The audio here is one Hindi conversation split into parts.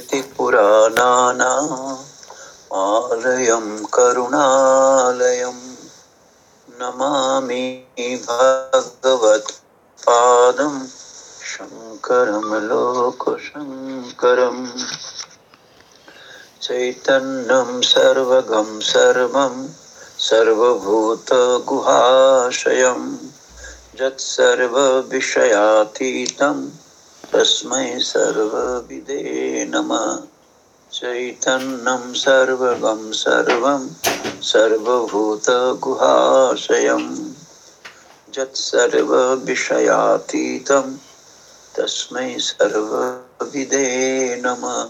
स्मृतिपुराणानामालयं करुणालयं नमामि भगवत्पादं शङ्करं लोकशङ्करम् चैतन्यं सर्वगं सर्वं सर्वभूतगुहाशयं यत्सर्वविषयातीतं तस्मै सर्वविदे नमः चैतन्यं सर्वगं सर्वं सर्वभूतगुहाशयं। यत्सर्वविषयातीतं तस्मै सर्वविदे नमः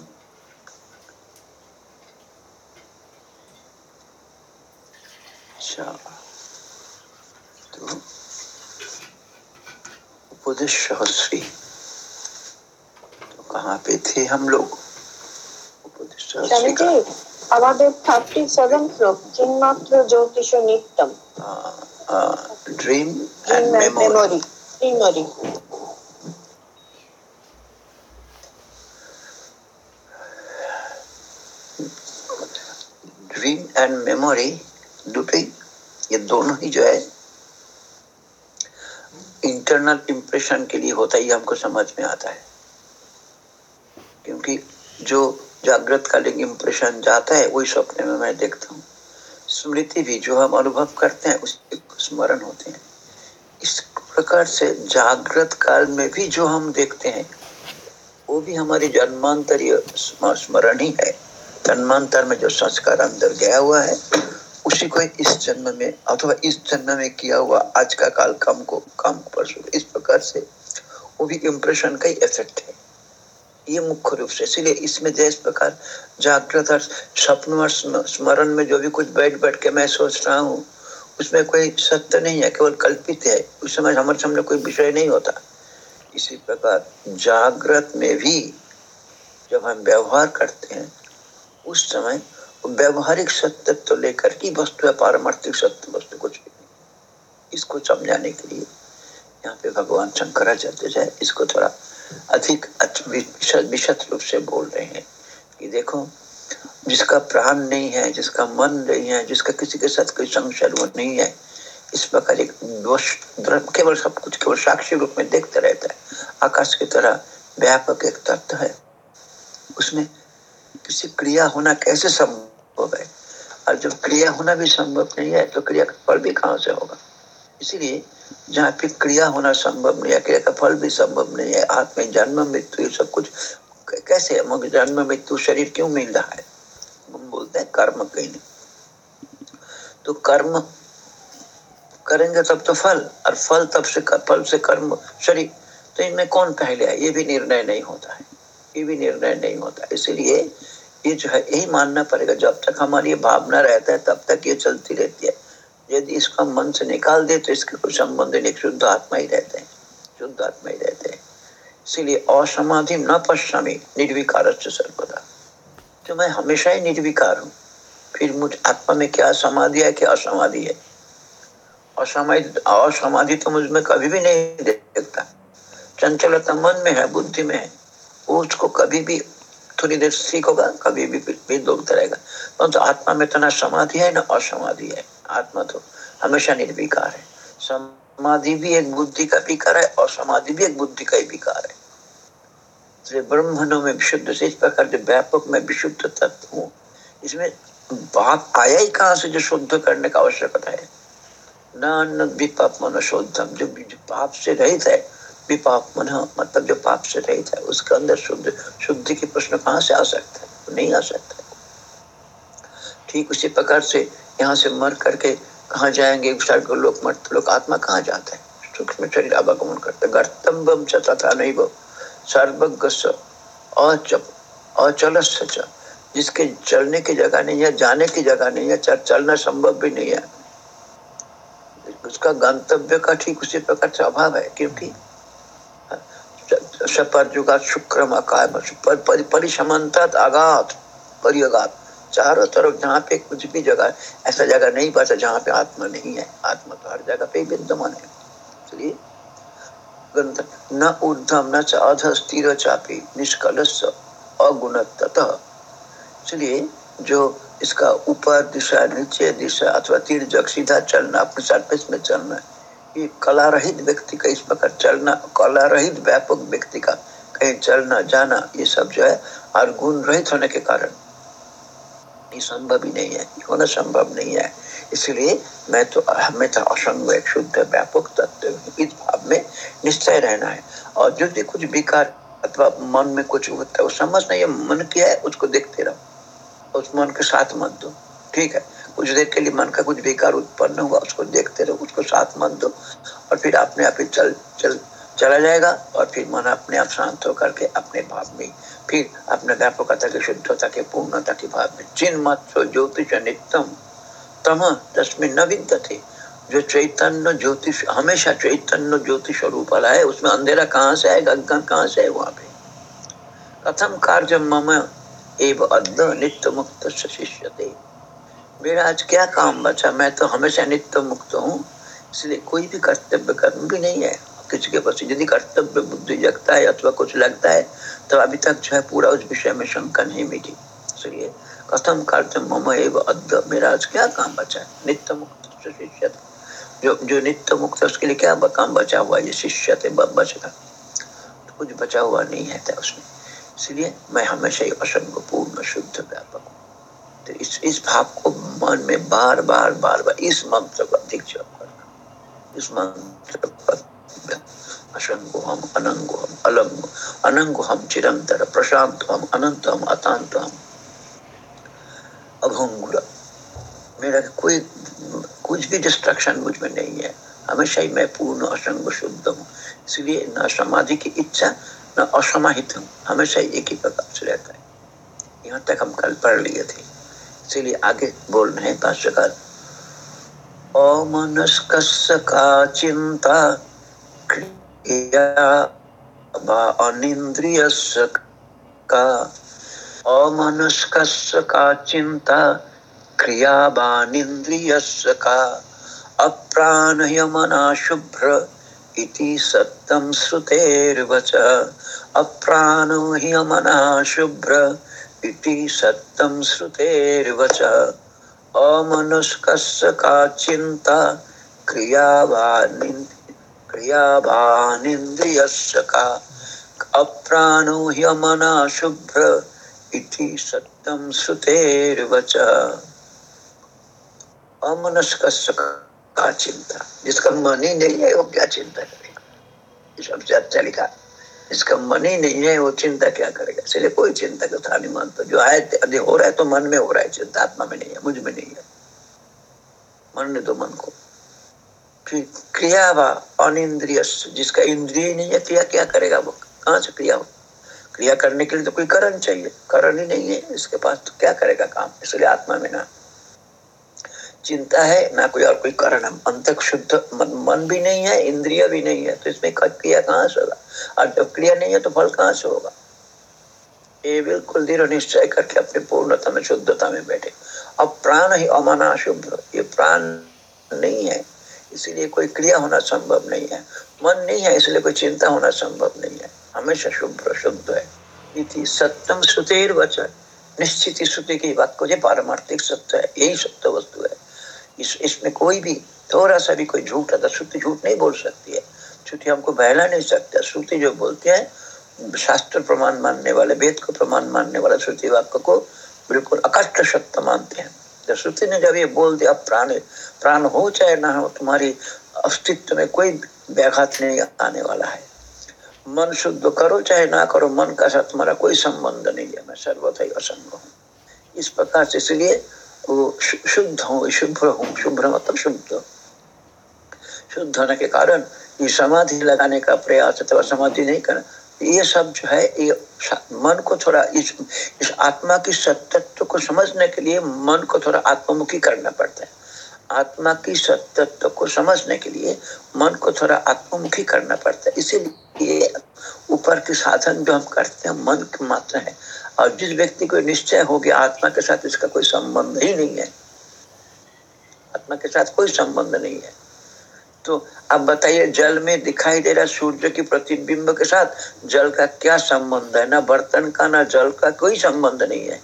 अच्छा। तो उपदेश सहस्री कहाँ पे थे हम लोग उपदेश सहस्री का আমাদের থার্টি সেভেন শ্লোক চিন্মাত্র জ্যোতিষ নিত্যম dream and memory memory memory dream and memory दुटी ये दोनों ही जो है इंटरनल इम्प्रेशन के लिए होता ही हमको समझ में आता है क्योंकि जो जागृत कालिक इम्प्रेशन जाता है, वही सपने में मैं देखता हूँ। स्मृति भी जो हम अनुभव करते हैं, उसके स्मरण होते हैं। इस प्रकार से जागृत काल में भी जो हम देखते हैं, वो भी हमारी जन्मांतरीय स्मरण ही है। जन्मांतर में जो संस्कार अंदर गया हुआ है, उसी को इस जन्म में अथवा इस जन्म में किया हुआ आज का काल कम को, कम परसों इस प्रकार से वो भी इम्प्रेशन का ही इफ़ेक्ट है। ये मुख्य रूप से। इसलिए इसमें जिस प्रकार जागृत और सपन और स्मरण में जो भी कुछ बैठ बैठ के मैं सोच रहा हूँ, उसमें कोई सत्य नहीं है, केवल कल्पित है। उस समय हमारे सामने कोई विषय नहीं होता। इसी प्रकार जागृत में भी जब हम व्यवहार करते हैं, उस समय व्यवहारिक सत्य तो लेकर की वस्तु है, पारमार्थिक सत्य वस्तु कुछ इसको समझाने के लिए यहाँ पे भगवान शंकराचार्य जो है। इसको थोड़ा अधिक विशद रूप से बोल रहे हैं कि देखो, जिसका प्राण नहीं है, जिसका मन नहीं है, जिसका किसी के साथ कोई संशय नहीं है, इस प्रकार एक केवल सब कुछ केवल साक्षी रूप में देखता रहता है। आकाश की तरह व्यापक एक तत्व है। उसमें किसी क्रिया होना कैसे संभव है? और जब क्रिया होना भी संभव नहीं है तो क्रिया का फल भी कहाँ से होगा? इसीलिए जहाँ पे क्रिया होना संभव नहीं है क्रिया का फल भी संभव नहीं है आत्म जन्म मृत्यु सब कुछ। कैसे है मगर जन्म मृत्यु शरीर क्यों मिल रहा है? हम बोलते हैं कर्म कहीं तो कर्म करेंगे तब तो फल और फल तब से कर, फल से कर्म शरीर। तो इनमें कौन पहले है? ये भी निर्णय नहीं होता है। ये भी निर्णय नहीं होता। इसीलिए ये जो है यही मानना पड़ेगा। जब तक हमारी भावना रहता है तब तक ये चलती रहती है। यदि इसका मन से निकाल दे तो इसके कोई संबंध नहीं, शुद्ध आत्मा ही रहते हैं, शुद्ध आत्मा ही रहते हैं। इसीलिए असमाधि न पश्चामी निर्विकार सर्वदा। तो मैं हमेशा ही निर्विकार हूँ। फिर मुझ आत्मा में क्या समाधि है, क्या असमाधि है? असमाधि असमाधि तो मुझमें कभी भी नहीं देखता। चंचलता मन में है, बुद्धि में है। वो उसको कभी भी थोड़ी देर ठीक होगा कभी भी भी डूबता रहेगा। परंतु तो आत्मा में तो ना समाधि है, ना असमाधि है। आत्मा तो हमेशा निर्विकार है। समाधि भी एक बुद्धि का विकार है और समाधि भी एक बुद्धि का ही विकार है। इसलिए ब्रह्मणों में विशुद्ध से इस प्रकार जो व्यापक में विशुद्ध तत्व हूँ। इसमें बात आया ही कहाँ से जो शुद्ध करने का आवश्यकता है? न विपाप मन शुद्धम, जो पाप से रहित है विपाप मन मतलब जो पाप से रहित है, उसके अंदर शुद्ध, शुद्धि के प्रश्न कहाँ से आ सकता है? नहीं आ सकता। ठीक उसी प्रकार से यहाँ से मर करके कहाँ जाएँगे? स्वर्ग लोक मरते, लोग आत्मा कहाँ जाता है? सूक्ष्म शरीर आवागमन करते गर्तम्बम च तथा नहीं वो सर्वज्ञ अचप अचल जिसके चलने की जगह नहीं है, जाने की जगह नहीं है चलना संभव भी नहीं है। उसका गंतव्य का ठीक उसी प्रकार से अभाव है, क्योंकि सपर्जुगा शुक्रम चारों तरफ़ जहाँ पे कुछ भी जगह, ऐसा जगह नहीं जहाँ पे आत्मा नहीं है। आत्मा तो हर जगह पे विद्यमान है। इसलिए न न अध स्थिर चापी इसलिए जो इसका ऊपर दिशा, नीचे दिशा अथवा तीर जग, सीधा चलना, अपने सरफेस में चलना कला रहित व्यक्ति का इस प्रकार चलना कला रहित व्यापक व्यक्ति का कहीं चलना, जाना, ये सब जो है और गुण रहित होने के कारण ये संभव ही नहीं है होना संभव नहीं है। इसलिए मैं तो हमेशा असंग, एक शुद्ध, व्यापक तत्व इस भाव में निश्चय रहना है। और जो भी कुछ विकार अथवा मन में कुछ होता है, वो समझना, ये मन क्या है, उसको देखते रहो। उस मन के साथ मत दो। ठीक है? कुछ देर के लिए मन का कुछ विकार उत्पन्न हुआ उसको देखते रहो, उसको साथ मत दो और फिर अपने आप ही चल चल, चला जाएगा और फिर मन अपने आप शांत होकर के अपने भाव में, फिर अपने व्यापकता की शुद्धता के, पूर्णता के भाव में चिन्ह मत ज्योतिष नित्यम, तम तस्मिन न विद्यते। जो चैतन्य ज्योतिष, हमेशा चैतन्य ज्योतिष स्वरूप वाला है, उसमें अंधेरा कहाँ से आएगा, अज्ञान कहाँ से है वहाँ पे? कथम कार्य मम एव अद्ध नित्य मुक्त शिष्य मेरा आज क्या काम बचा? मैं तो हमेशा नित्य मुक्त हूँ। इसलिए कोई भी कर्तव्य कर्म भी नहीं है। किसी के पास यदि कर्तव्य बुद्धि जगता है अथवा कुछ लगता है तो अभी तक जो है पूरा उस विषय में शंका नहीं मिली। इसलिए कथम कार्य मम एव अद्ध मेरा आज क्या काम बचा है? नित्य मुक्त शिष्य जो जो नित्य मुक्त उसके लिए क्या काम बचा हुआ ये शिष्य थे बचेगा तो कुछ बचा हुआ नहीं है, उसमें। इसलिए मैं हमेशा ही असंग पूर्ण, शुद्ध, व्यापक हूँ। तो इस इस भाव को मन में बार बार बार बार, इस मंत्र को जप करना। इस मंत्र असंगो हम, अनंगो हम अनंगो हम चिरंतर, प्रशांत हम, अनंत हम, अतांत हम। अभंगुर। मेरा कोई, कुछ भी डिस्ट्रक्शन मुझमें नहीं है। हमेशा ही मैं पूर्ण, असंग, शुद्ध हूँ। इसलिए न समाधि की इच्छा, न असमाहित हूँ। हमेशा एक ही प्रकार से रहता है। यहाँ तक हम कल पढ़ लिए थे। इसीलिए आगे बोल रहे हैं भाष्यकार। अमनस्क का चिंता क्रिया अनिंद्रिय का अमनस्क का चिंता क्रियावानिन्द्रियस्य का अप्राणयमना शुभ्र इति सत्यं श्रुतेर्वच। अप्राणह्यमना शुभ्र इति सत्यं श्रुतेर्वच। का चिन्ता क्रियावानिन्द्रियस्य का। अप्राणो ह्यमना शुभ्र इति सत्यं श्रुतेर्वच। का चिंता जिसका मन ही नहीं है, वो क्या चिंता करेगा? सबसे अच्छा लिखा जिसका मन ही नहीं है, वो चिंता क्या करेगा? इसलिए कोई चिंता का था नहीं, मानता। जो आए यदि हो रहा है तो मन में हो रहा है चिंता, आत्मा में नहीं है, मुझमें नहीं है। मन ने तो मन को। क्रिया व अनिंद्रिय जिसका इंद्रिय नहीं है, क्रिया क्या करेगा वो? कहाँ से क्रिया हो? क्रिया करने के लिए तो कोई करण चाहिए। करण ही नहीं है, इसके पास तो क्या करेगा काम? इसलिए आत्मा में ना चिंता है ना कोई और कोई कारण है। अंत शुद्ध मन, मन भी नहीं है इंद्रिय भी नहीं है। तो इसमें क्रिया कहाँ से होगा? और जब क्रिया नहीं है तो फल कहाँ से होगा? ये बिल्कुल दृढ़ निश्चय करके अपनी पूर्णता में शुद्धता में बैठे। अब प्राण ही अमाना शुभ ये प्राण नहीं है। इसीलिए कोई क्रिया होना संभव नहीं है। मन नहीं है इसलिए कोई चिंता होना संभव नहीं है। हमेशा शुभ्र शुद्ध है। इति सत्यम श्रुतिर वचन निश्चित श्रुति की बात को ये पारमार्थिक सत्य है। यही सत्य वस्तु है। इस, इसमें कोई भी थोड़ा सा भी कोई झूठ आता श्रुति झूठ नहीं बोल सकती है श्रुति हमको बहला नहीं सकता। श्रुति जो बोलते हैं, शास्त्र प्रमाण मानने वाले, वेद को प्रमाण मानने वाले श्रुति वाक्य को बिल्कुल अकष्ट सत्य मानते हैं। तो श्रुति ने जब ये बोल दिया प्राण प्राण हो चाहे ना हो, तुम्हारी अस्तित्व में कोई व्याघात नहीं आने वाला है। मन शुद्ध करो, चाहे ना करो, मन का साथ तुम्हारा कोई संबंध नहीं है। मैं सर्वथा ही असंग हूँ। इस प्रकार से इसलिए वो शुद्ध हूँ, शुभ्र हूँ, शुभ्र मतलब शुद्ध। शुद्ध होने के कारण ये समाधि लगाने का प्रयास अथवा समाधि नहीं करना, ये सब जो है, ये मन को थोड़ा इस इस आत्मा की सत्यत्व को समझने के लिए मन को थोड़ा आत्ममुखी करना पड़ता है। आत्मा की सत्यत्व को समझने के लिए मन को थोड़ा आत्ममुखी करना पड़ता है। इसीलिए ऊपर के साधन जो हम करते हैं, मन की मात्रा है। और जिस व्यक्ति को निश्चय हो गया आत्मा के साथ इसका कोई संबंध ही नहीं है, आत्मा के साथ कोई संबंध नहीं है तो अब बताइए, जल में दिखाई दे रहा सूर्य की प्रतिबिंब के साथ जल का क्या संबंध है? ना बर्तन का, ना जल का कोई संबंध नहीं है।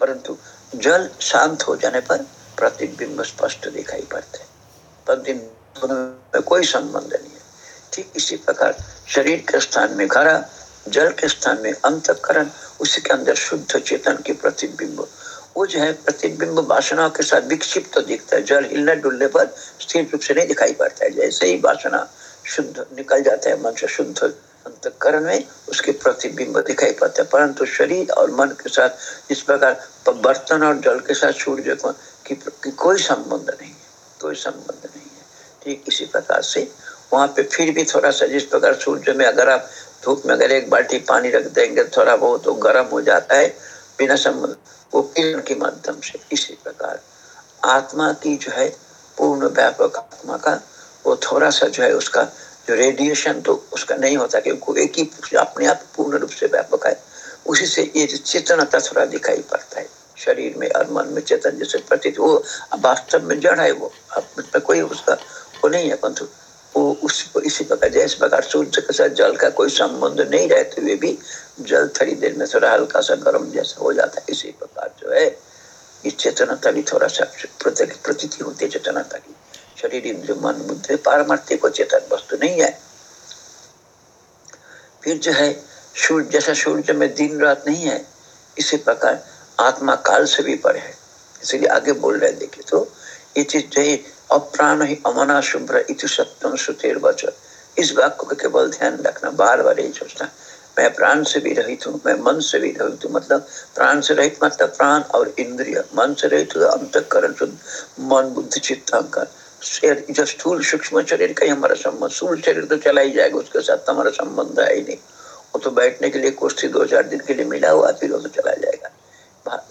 परंतु जल शांत हो जाने पर प्रतिबिंब स्पष्ट दिखाई पड़ते प्रतिबिंब में कोई संबंध नहीं है। ठीक इसी प्रकार शरीर के स्थान में घरा जल के स्थान में अंतकरण उसी के अंदर शुद्ध चेतन की प्रतिबिंब। वो जो है प्रतिबिंब वासना के साथ विक्षिप्त तो दिखता है। जल हिलने डुलने पर स्थिर रूप से नहीं दिखाई पड़ता है। जैसे ही वासना शुद्ध निकल जाता है मन से शुद्ध अंतकरण में उसके प्रतिबिंब दिखाई पड़ता है। परंतु शरीर और मन के साथ इस प्रकार बर्तन और जल के साथ सूर्य को की, की कोई संबंध नहीं है। कोई संबंध नहीं है। ठीक इसी प्रकार से वहाँ पे फिर भी थोड़ा सा जिस प्रकार सूर्य में अगर आप धूप में अगर एक बाल्टी पानी रख देंगे, थोड़ा बहुत तो गर्म हो जाता है, बिना संबंध, वो किरण के माध्यम से, इसी प्रकार। आत्मा की जो है, पूर्ण व्यापक आत्मा का, वो थोड़ा सा जो है, उसका जो रेडिएशन तो उसका नहीं होता क्योंकि एक ही अपने आप पूर्ण रूप से व्यापक है। उसी से ये चेतनता थोड़ा दिखाई पड़ता है। शरीर में और मन में चेतन जैसे प्रतीत, वो वास्तव में जड़ है, वो अब कोई उसका वो नहीं है, परंतु वो उसी, इसी प्रकार जैसे प्रकार सूर्य के साथ जल का कोई संबंध नहीं रहते हुए भी जल थोड़ी देर में थोड़ा हल्का सा गर्म जैसा हो जाता है। इसी प्रकार जो है इस चेतनता भी थोड़ा सा प्रतीति होती है चेतनता की। शरीर इंद्र मन बुद्धि पारमार्थिक को चेतन वस्तु नहीं है। फिर जो है, सूर्य, जैसा सूर्य में दिन रात नहीं है, इसी प्रकार आत्मा काल से भी पर है। इसलिए आगे बोल रहे देखिए तो ये चीज़ जो है अप्राण ही अमना शुभ्र इति सत्यम सुतेर वचन इस वाक्य को केवल ध्यान रखना, बार बार यही सोचना। मैं प्राण से भी रहित हूँ, मैं मन से भी रहित हूँ मतलब प्राण से रहित मतलब प्राण और इंद्रिय, मन से रहित अंतकरण शुद्ध, मन, बुद्धि चित्तांकर जो स्थूल सूक्ष्म शरीर का ही हमारा संबंध, स्थूल शरीर तो चला ही जाएगा, उसके साथ तो हमारा संबंध है ही नहीं। वो तो बैठने के लिए कुछ दो चार दिन के लिए मिला हुआ, फिर वो तो चला जाएगा।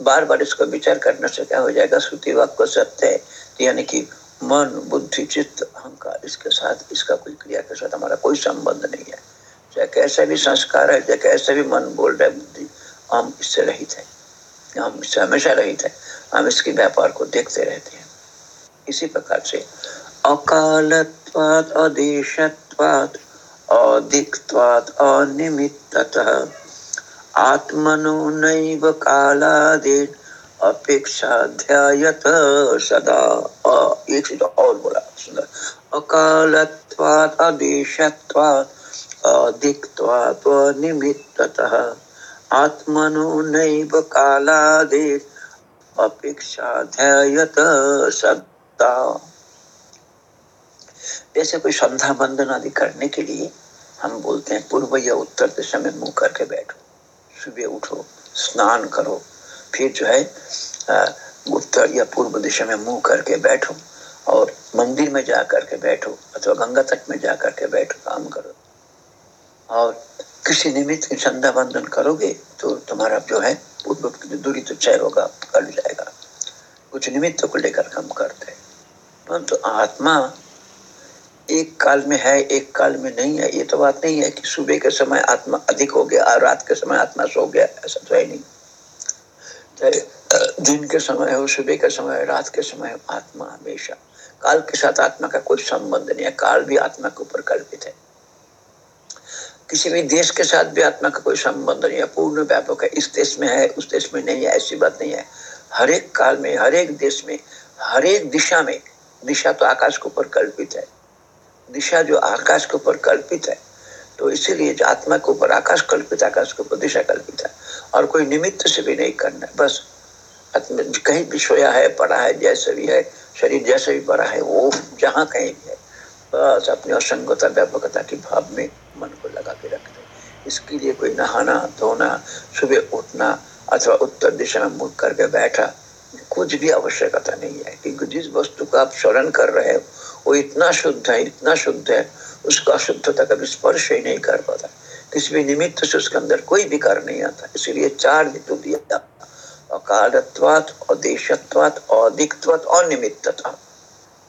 बार बार इसको विचार करने से क्या हो जाएगा? श्रुति वाक्य सत्य है, यानी कि मन, बुद्धि, चित्त, अहंकार, इसके साथ इसका कोई क्रिया के साथ हमारा कोई संबंध नहीं है। चाहे कैसे भी संस्कार है चाहे कैसे भी मन बोल रहे बुद्धि, हम इससे रहित है। हम इससे हमेशा रहित है। हम इसके व्यापार को देखते रहते हैं। इसी प्रकार से अकालत्वात्, अदेशत्वात् आत्मनो नैव कालादेन अपेक्षा ध्यायत सदा एक चीज़ और बोला, सुंदर। अकालत्वात्, अदेशत्वात् अधिक्त्वात् निमित्ततः आत्मनो नैव अपेक्षा ध्यायत सत्ता जैसे कोई संध्या बंदन आदि करने के लिए हम बोलते हैं पूर्व या उत्तर दिशा में मुँह करके बैठो, सुबह उठो, स्नान करो फिर जो है उत्तर या पूर्व दिशा में मुँह करके बैठो और मंदिर में जा करके बैठो अथवा गंगा तट में जा करके बैठो, काम करो। और किसी निमित्त की संध्या बंधन करोगे तो तुम्हारा जो है दूरी तो क्षय होगा कर जाएगा। कुछ निमित्त को लेकर हम करते हैं। परंतु तो आत्मा एक काल में है, एक काल में नहीं है, ये तो बात नहीं है कि सुबह के समय आत्मा अधिक हो गया, और रात के समय आत्मा सो गया, ऐसा तो है नहीं। दिन के समय हो, सुबह के समय रात के समय आत्मा हमेशा, काल के साथ आत्मा का कोई संबंध नहीं है, काल भी आत्मा के ऊपर कल्पित है। किसी भी देश के साथ भी आत्मा का कोई संबंध नहीं है, पूर्ण व्यापक है, इस देश में है, उस देश में नहीं है, ऐसी बात नहीं है। हर एक काल में, हर एक देश में, हर एक दिशा में, दिशा तो आकाश के ऊपर कल्पित है। दिशा जो आकाश के ऊपर कल्पित है तो इसीलिए आत्मा के ऊपर आकाश कल्पित आकाश के ऊपर दिशा कल्पित है। और कोई निमित्त से भी नहीं करना। बस कहीं भी सोया है, पड़ा है, जैसे भी है, शरीर जैसे भी पड़ा है, वो जहाँ कहीं भी है, बस अपनी असंगता व्यापकता के भाव में मन को लगा के रख दे। इसके लिए कोई नहाना, धोना, सुबह उठना अथवा उत्तर दिशा में मुख करके बैठा, कुछ भी आवश्यकता नहीं है। क्योंकि जिस वस्तु का आप स्मरण कर रहे हो, वो इतना शुद्ध है, इतना शुद्ध है, उसका अशुद्धता कभी स्पर्श ही नहीं कर पाता। किसी भी निमित्त से उसके अंदर कोई विकार नहीं आता। इसीलिए चार ऋतु दिया। अकालत्वात, अदेशत्वात अदिक्त्वात अनिमित्तता।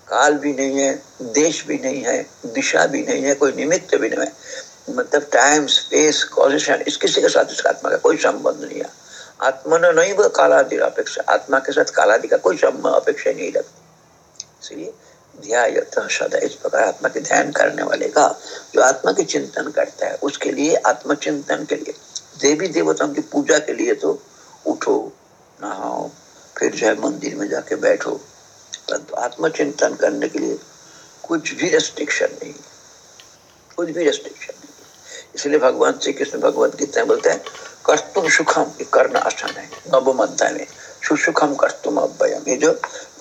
काल भी नहीं है, देश भी नहीं है, दिशा भी नहीं है, कोई निमित्त भी नहीं है। मतलब टाइम स्पेस कॉजिशन इस किसी के साथ इसका आत्मा का कोई संबंध नहीं है। आत्मा ने नहीं, वो कालादि अपेक्षा आत्मा के साथ कालादि का कोई अपेक्षा नहीं रखती। इसलिए ध्यायत सदा इस प्रकार आत्मा के ध्यान करने वाले का जो आत्मा के चिंतन करता है, उसके लिए, आत्मचिंतन के लिए, देवी देवताओं की पूजा के लिए तो उठो, नहाओ, फिर जो है मंदिर में जाके बैठो। परंतु तो आत्मचिंतन करने के लिए कुछ भी रेस्ट्रिक्शन नहीं कुछ भी रेस्ट्रिक्शन नहीं इसलिए भगवान श्री कृष्ण भगवत गीता में बोलते हैं कर्तुम सुखम ये करना आसान है नवम अध्याय में सुसुखम कर्तुम अव्ययम ये जो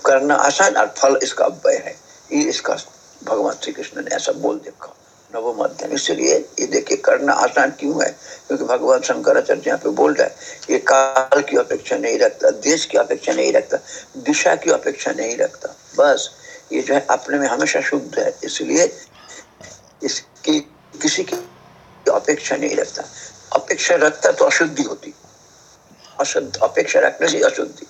करना आसान और फल इसका अव्यय है। ये इसका भगवान श्री कृष्ण ने ऐसा बोल देखा। नवम अध्ययन इसलिए ये देखिए, करना आसान क्यों है? क्योंकि भगवान शंकराचार्य यहाँ पे बोल रहा है, ये काल की अपेक्षा नहीं रखता, देश की अपेक्षा नहीं रखता, दिशा की अपेक्षा नहीं रखता। बस, ये जो है, अपने में हमेशा शुद्ध है। इसलिए इसकी, किसी की अपेक्षा नहीं रखता। अपेक्षा रखता तो अशुद्धि होती। अशुद्ध, अपेक्षा रखने से अशुद्धि।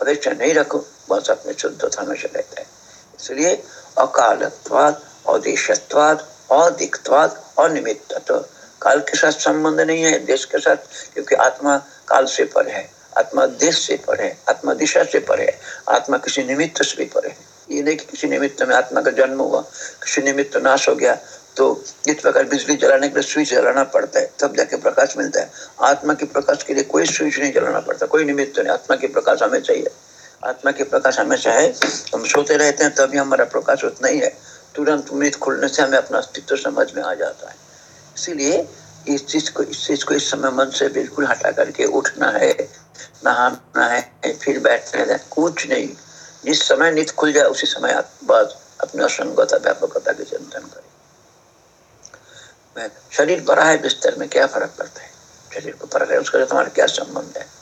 अपेक्षा नहीं रखो, बस अपने शुद्ध हमेशा रहता है। इसलिए अकालत्वाद अदेशत्वाद अदिक्तवाद अनिमित्त तो काल के साथ संबंध नहीं है, देश के साथ, क्योंकि आत्मा काल से पर है, आत्मा देश से पर है, आत्मा दिशा से पर है, आत्मा किसी निमित्त से भी पर है। ये नहीं कि किसी निमित्त में आत्मा का जन्म हुआ, किसी निमित्त नाश हो गया तो इस प्रकार बिजली जलाने के लिए स्विच जलाना पड़ता है, तब जाके प्रकाश मिलता है। आत्मा के प्रकाश के लिए कोई स्विच नहीं जलाना पड़ता, कोई निमित्त नहीं, आत्मा के प्रकाश हमें चाहिए। आत्मा के प्रकाश हमेशा है हम सोते रहते हैं, तभी हमारा प्रकाश उतना ही है। तुरंत उम्मीद खुलने से हमें अपना अस्तित्व समझ में आ जाता है। इसीलिए इस चीज़ को, इस चीज़ को इस समय मन से बिल्कुल हटा करके उठना है, नहाना है, फिर बैठना है, कुछ नहीं। जिस समय नित खुल जाए, उसी समय बाद अपने असंगता व्यापकता के चिंतन करें। शरीर बड़ा है, बिस्तर में क्या फ़र्क पड़ता है? शरीर को फ़र्क है, उसका तुम्हारा क्या संबंध है?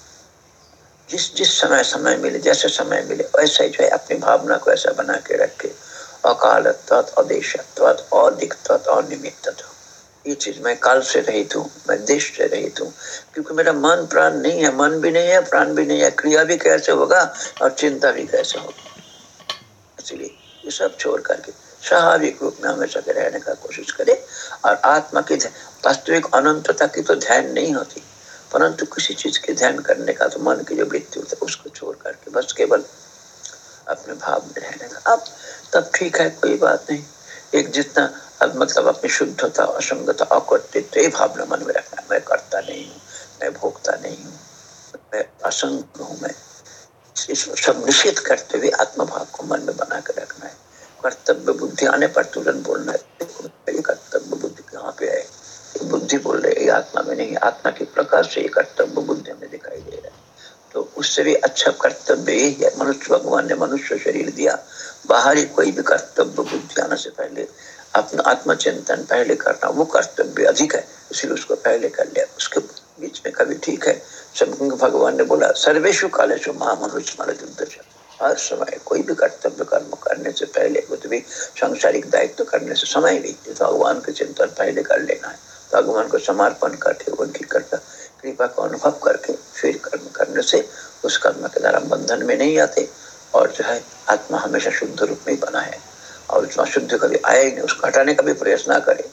जिस जिस समय समय मिले, जैसे समय मिले, वैसे ही जो है अपनी भावना को ऐसा बना के रखे। अकाल अदेशत्वत ये चीज़ मैं काल से रहित हूँ मैं देश से रहित हूँ क्योंकि मेरा मन प्राण नहीं है, मन भी नहीं है, प्राण भी नहीं है, क्रिया भी कैसे होगा और चिंता भी कैसे होगी? इसलिए ये सब छोड़ करके स्वाभाविक रूप में हमेशा के रहने का कोशिश करे और आत्मा की वास्तविक अनंतता की तो ध्यान नहीं होती। परंतु किसी चीज़ के ध्यान करने का तो मन की जो वृत्ति होता है, उसको छोड़ करके बस केवल अपने भाव में रहने का। अब तब ठीक है, कोई बात नहीं। एक जितना अब मतलब अपनी शुद्धता, असंगता अकृतित्व ये भावना मन में रखना मैं करता नहीं हूँ, मैं भोगता नहीं हूँ, मैं असंग हूँ मैं। सब निषेध करते हुए आत्मभाव को मन में बना कर रखना है। कर्तव्य बुद्धि आने पर तुरंत बोलना है कर्तव्य बुद्धि कहाँ पे है? बुद्धि बोल रहे आत्मा में नहीं, आत्मा के प्रकाश से कर्तव्य बुद्धि में दिखाई दे रहा है। तो उससे भी अच्छा कर्तव्य यही है, मनुष्य, भगवान ने मनुष्य शरीर दिया, बाहरी कोई भी कर्तव्य बुद्धि आने से पहले, अपना आत्मचिंतन पहले करना, वो कर्तव्य अधिक है, इसलिए उसको पहले कर लिया। उसके बीच में कभी ठीक है, सब भगवान ने बोला सर्वेशु काले जो महामनुष्य हर समय कोई भी कर्तव्य, कर्म करने से पहले कुछ भी सांसारिक दायित्व करने से समय भी भगवान के चिंतन पहले कर लेना है। भगवान को समर्पण करके, उनकी कर्ता कृपा को अनुभव करके, फिर कर्म करने से उस कर्म के द्वारा बंधन में नहीं आते और जो है, आत्मा हमेशा शुद्ध रूप में बना है। और उसमें शुद्ध कभी आए ही नहीं, उसको हटाने का भी प्रयास ना करे।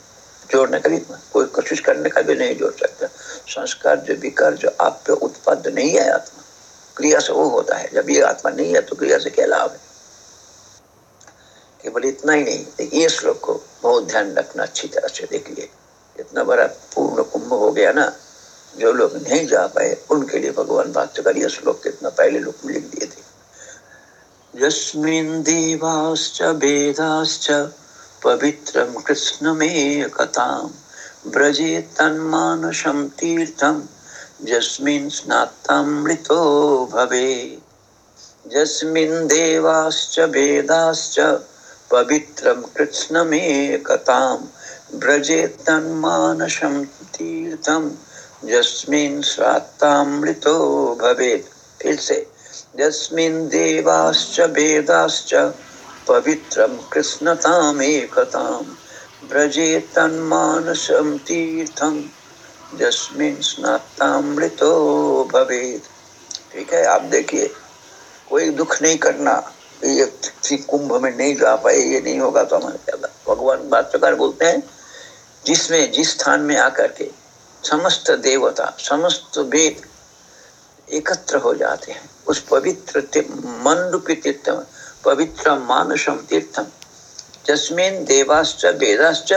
जोड़ने का भी कोई कोशिश करने का भी नहीं जोड़ सकता। संस्कार जो विकार, जो आप पे उत्पाद नहीं है आत्मा, क्रिया से वो होता है। जब ये आत्मा नहीं है तो क्रिया से क्या लाभ है? केवल इतना ही नहीं ये श्लोक को बहुत ध्यान रखना अच्छी तरह से, देखिए। इतना बड़ा पूर्ण कुंभ हो गया ना, जो लोग नहीं जा पाए, उनके लिए भगवान भाष्यकर यह श्लोक कितना पहले लोग लिख दिए थे। यस्मिन् देवाश्च, वेदाश्च, पवित्रं कृष्णमेव कथां व्रजे तन्मानसं तीर्थं यस्मिन् स्नात्तामृतो भवे यस्मिन् देवाश्च, वेदाश्च, पवित्रं कृष्णमेव कथां व्रजे तन्मानसं तीर्थम यस्मिन् स्वात्तामृतो भवेत्। फिर से, यस्मिन् देवाश्च वेदाश्च पवित्रं कृष्णतामेकतां व्रजे तन्मानसं तीर्थम यस्मिन् स्नात्तामृतो भवेत्। ठीक है, आप देखिए, कोई दुख नहीं करना। ये कुंभ में नहीं जा पाए, ये नहीं होगा तो हमारे भगवान बात प्रकार बोलते हैं। जिसमें, जिस स्थान में आकर के समस्त देवता, समस्त वेद एकत्र हो जाते हैं। उस पवित्र मन रूपी तीर्थ पवित्र मानसम तीर्थम, जस्मिन देवाश्च, वेदाश्च,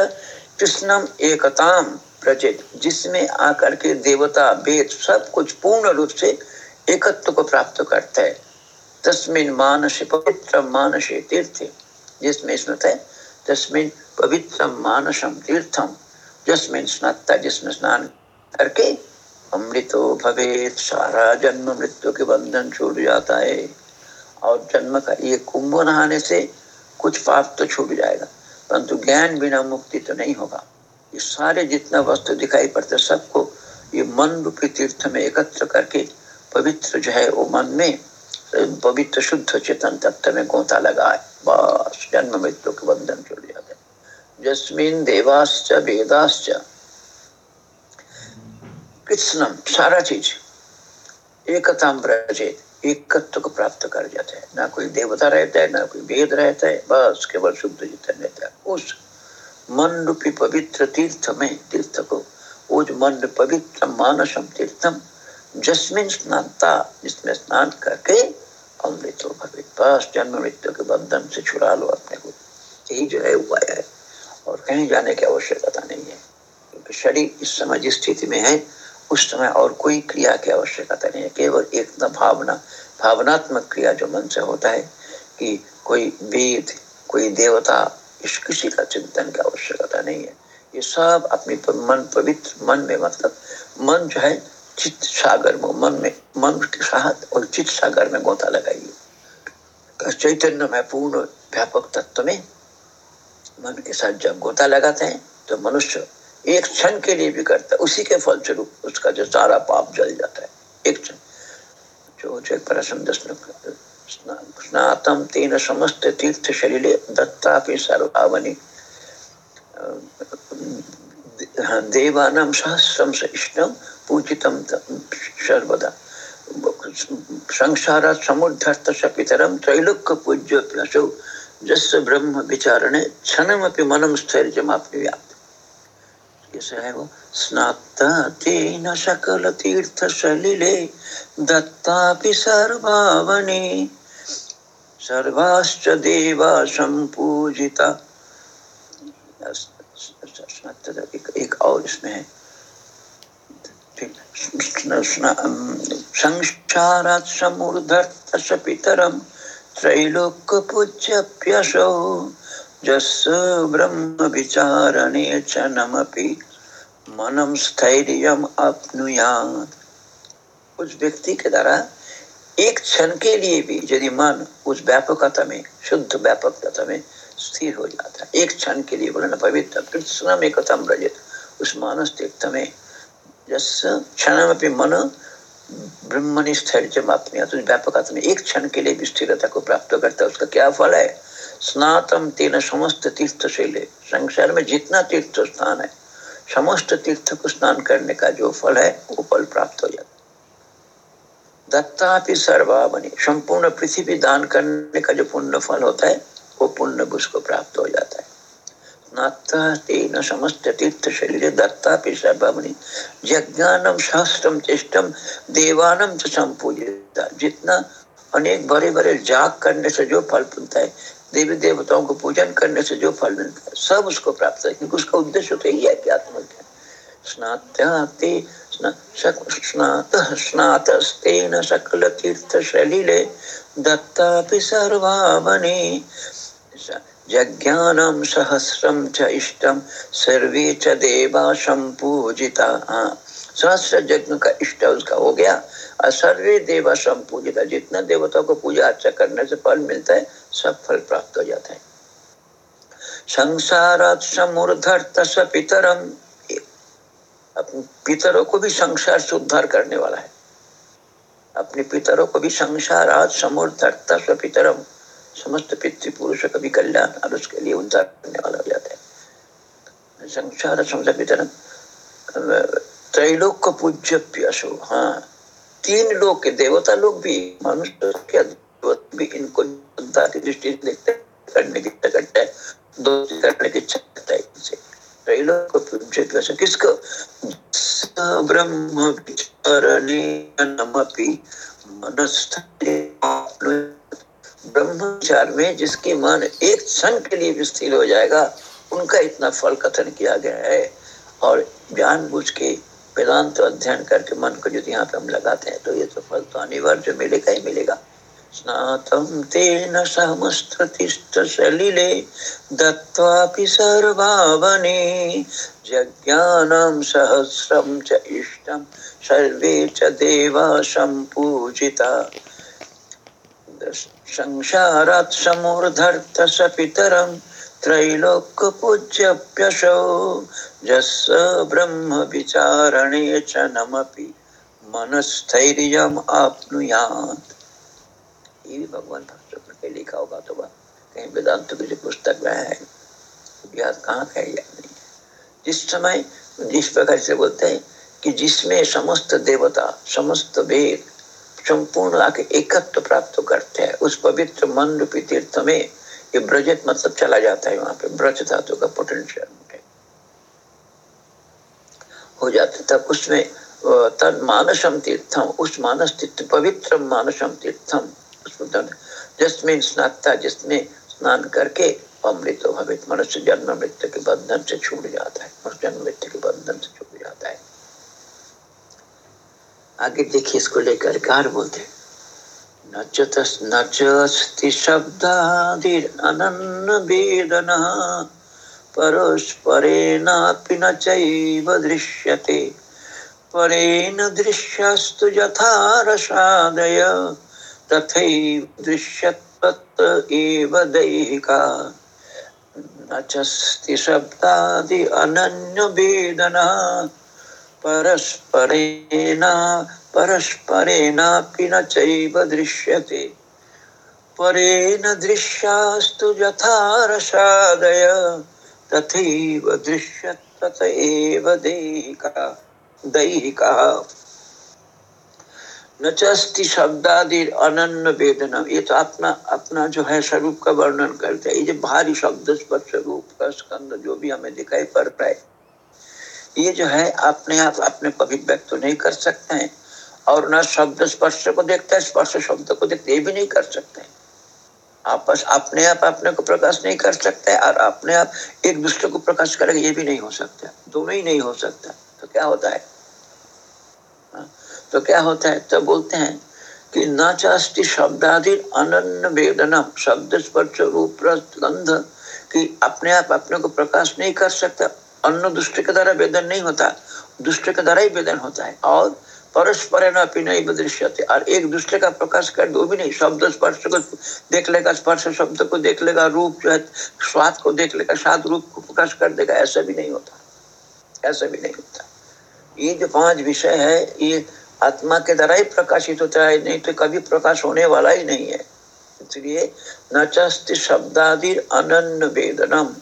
कृष्णम एकताम प्रचित, जिसमें आकर के देवता, वेद सब कुछ पूर्ण रूप से एकत्व को प्राप्त करता है। तस्मिन मानस पवित्र मानस तीर्थ, जिसमें स्मृत है तस्मिन पवित्र मानसम तीर्थम। जिसमें स्नाता जिसमें स्नान करके अमृतो भवे सारा जन्म मृत्यु के बंधन छूट जाता है। और जन्म का ये कुंभ नहाने से कुछ पाप तो छूट जाएगा। परंतु ज्ञान बिना मुक्ति तो नहीं होगा। ये सारे जितना वस्तु दिखाई पड़ते सबको ये मन रूपी तीर्थ में एकत्र करके पवित्र जो है वो मन में, पवित्र शुद्ध चेतन तत्व में गोता लगा बस जन्म मृत्यु के बंधन छूट जाते जस्मिन देवाश्च, वेदाश्च, कृष्णम, सारा चीज़ एकत्व को प्राप्त कर जाते हैं। ना कोई देवता रहता है, ना कोई वेद रहता है, बस केवल शुद्ध चेतन रहता है। उस मन रूपी पवित्र तीर्थ में, तीर्थ को वो जो मन पवित्र मानसम तीर्थम, जस्मिन स्नानता, जिसमें स्नान करके अमृत हो भवित बस जन्म मृत्यु के बंधन से छुड़ा लो अपने को। यही जो है उपाय है। और कहीं जाने की आवश्यकता नहीं है। क्योंकि शरीर इस समय जिस स्थिति में है, उस समय और कोई क्रिया की आवश्यकता नहीं है। केवल एक भावना, भावनात्मक क्रिया जो मन से होता है कि कोई वेद, कोई देवता, इस किसी का चिंतन की आवश्यकता नहीं है। ये सब अपनी मन पवित्र, मन में मतलब मन जो है चित्त सागर में, मन में, मन के साथ और चित्त सागर में गोता लगाइए। चैतन्य में पूर्ण व्यापक तत्व में मन के साथ जब गोता लगाते हैं तो मनुष्य एक क्षण के लिए भी करता है। उसी के फलस्वरूप उसका जो सारा पाप जल जाता है। एक क्षण। जो जो प्रसन्न स्नातम तेन समस्त तीर्थ शरीर दत्ता पे सर्वावनी देवानाम सहस्रम से इष्टम पूजितम सर्वदा संसार समुद्धर्त पितरम त्रैलोक्य पूज्य प्लसो जस ब्रह्म विचारणे है वो स्नाता तेन सकल तीर्थ सलिले दत्तापि सर्वावने सर्वाश्च देवा संपूजिता एक, एक और इसमें है संसारात् समूर्धर्थ पितरम त्रैलोक्य पूज्य प्यसो जस ब्रह्म विचारणे च नमपि उस व्यक्ति के द्वारा एक क्षण के लिए भी यदि मन उस व्यापकता में, शुद्ध व्यापकता में स्थिर हो जाता है, एक क्षण के लिए बोले बोलना पवित्र, कृष्ण में कथम रजित उस मानस तीर्थ में जस क्षण मन ब्रह्मनि स्थैर्य अपने तो व्यापकता में एक क्षण के लिए भी स्थिरता को प्राप्त करता है। उसका क्या फल है? स्नातम तेन समस्त तीर्थ शैले। संसार में जितना तीर्थ स्थान है, समस्त तीर्थ को स्नान करने का जो फल है, वो फल प्राप्त हो जाता दत्ता सर्वावनी, संपूर्ण पृथ्वी दान करने का जो पुण्य फल होता है, वो पुण्य उसको प्राप्त हो जाता है। समस्त तीर्थ शरीर दत्ता सहस्त्रम चेष्टम देवानम च जितना अनेक बड़े बड़े जाग करने से जो फल मिलता है, देवी देवताओं को पूजन करने से जो फल मिलता है, सब उसको प्राप्त है, क्योंकि उसका उद्देश्य तो यही है कि आत्मज्ञान स्नात्याते स्नातस्तेन सकल तीर्थ शलीले दत्तापि सर्वावने। यज्ञानम सहस्रम च इष्टम सर्वे च देवा संपूजिता सहस्र यज्ञ का इष्ट उसका हो गया। और सर्वे देवा संपूजिता जितना देवता को पूजा अर्चा करने से फल मिलता है, सब फल प्राप्त हो जाता है। संसारात समूर्धर्त पितरम अपने पितरों को भी संसार से उद्धार करने वाला है। अपने पितरों को भी संसारात समूर्धर्त पितरम समस्त पितृपुरुष का भी कल्याण और उसके लिए उद्धार करने वाला हो जाता है। संसार समझ त्रैलोक पूज्य प्यसो हाँ। तीन लोग के देवता लोग भी, मनुष्य भी इनको की दृष्टि से देखते करने की करता है दो करने की इच्छा है इनसे। त्रैलोक पूज्य प्यसो किसको ब्रह्म विचारणे मनस्थ ब्रह्मचार में जिसकी मन एक क्षण के लिए भी स्थिर हो जाएगा, उनका इतना फल कथन किया गया है। और जान बुझ के वेदांत तो अध्ययन करके मन को यदि यहाँ पे हम लगाते हैं तो ये तो फल तो अनिवार्य मिलेगा ही मिलेगा। स्नातं तेन सहमस्ततिष्ठसलिले दत्त्वापि सर्वावने जज्ञानं सहस्रं च इष्टं, सर्वे च देवा सम्पूजिता संसारात् समूर्धर्थ स पितरं त्रैलोक्यपूज्यप्यशो जस्य ब्रह्म विचारणे च नमपि मनस्थैर्यम् आप्नुयात्। ये भी भगवान भास्कर पे लिखा होगा तो कहीं वेदांत की पुस्तक में है। याद कहाँ का याद नहीं जिस समय जिस प्रकार से बोलते हैं कि जिसमें समस्त देवता, समस्त वेद संपूर्ण आके एकत्व प्राप्त करते हैं। उस पवित्र मन रूपी तीर्थ में ये ब्रजत मतलब चला जाता है वहाँ पे, ब्रज धातु का पोटेंशियल हो जाते तब उसमें तद मानसम तीर्थम, उस मानस तीर्थ, पवित्र मानसम तीर्थम जिसमें स्नाता जिसमें स्नान करके अमृत भवित मनुष्य जन्म मृत्यु के बंधन से छूट जाता है। मनुष्य जन्म मृत्यु के बंधन से छूट जाता है। आगे देखिए इसको लेकर कार बोलते नचस्ति शब्दादिरनन्न वेदना परस्परेणापि न चैव दृश्यते। परेण दृश्यस्तु यथा रसादय तथैव दृश्यत्वत् एव दैहिका। न चस्ति शब्दादि अनन्यवेदना परस्परेण परस्परेणापि न चैव दृश्यते। परेण दृश्यास्तु तथैव दृश्यत्वत एव दैहिका दैहिका। नचस्ति शब्दादि अनन्न वेदना। ये तो अपना अपना जो है स्वरूप का वर्णन करते हैं। ये जो भारी शब्द, स्पर्श रूप का स्कंद, जो भी हमें दिखाई पड़ रहा है ये जो है, अपने आप अपने को अभिव्यक्त तो नहीं कर सकते हैं। और न शब्द स्पर्श को देखते हैं, स्पर्श शब्द को देखते भी नहीं कर सकते। आपस अपने आप अपने को प्रकाश नहीं कर सकते और अपने आप एक दूसरे को प्रकाश करेगा ये भी नहीं हो सकता। दोनों ही नहीं हो सकता। तो क्या होता है? तो क्या होता है? तो बोलते हैं कि न चास्ती शब्दादि अनन्न वेदनम, शब्द स्पर्श रूप गंध, कि अपने आप अपने को प्रकाश नहीं कर सकता। अन्न दुष्ट के द्वारा वेदन नहीं होता दुष्ट के द्वारा ही वेदन होता है। और परस्पर नहीं दृश्य और एक दूसरे का प्रकाश कर दो भी नहीं। शब्द स्पर्श को देख लेगा, स्पर्श शब्द को देख लेगा, रूप जो है, स्वाद को देख लेगा सात रूप को प्रकाश कर देगा, ऐसा भी नहीं होता। ऐसा भी नहीं होता। ये जो पाँच विषय है, ये आत्मा के द्वारा ही प्रकाशित होता है, नहीं तो कभी प्रकाश होने वाला ही नहीं है। इसलिए नचस्ति शब्दादि अनन्न वेदनम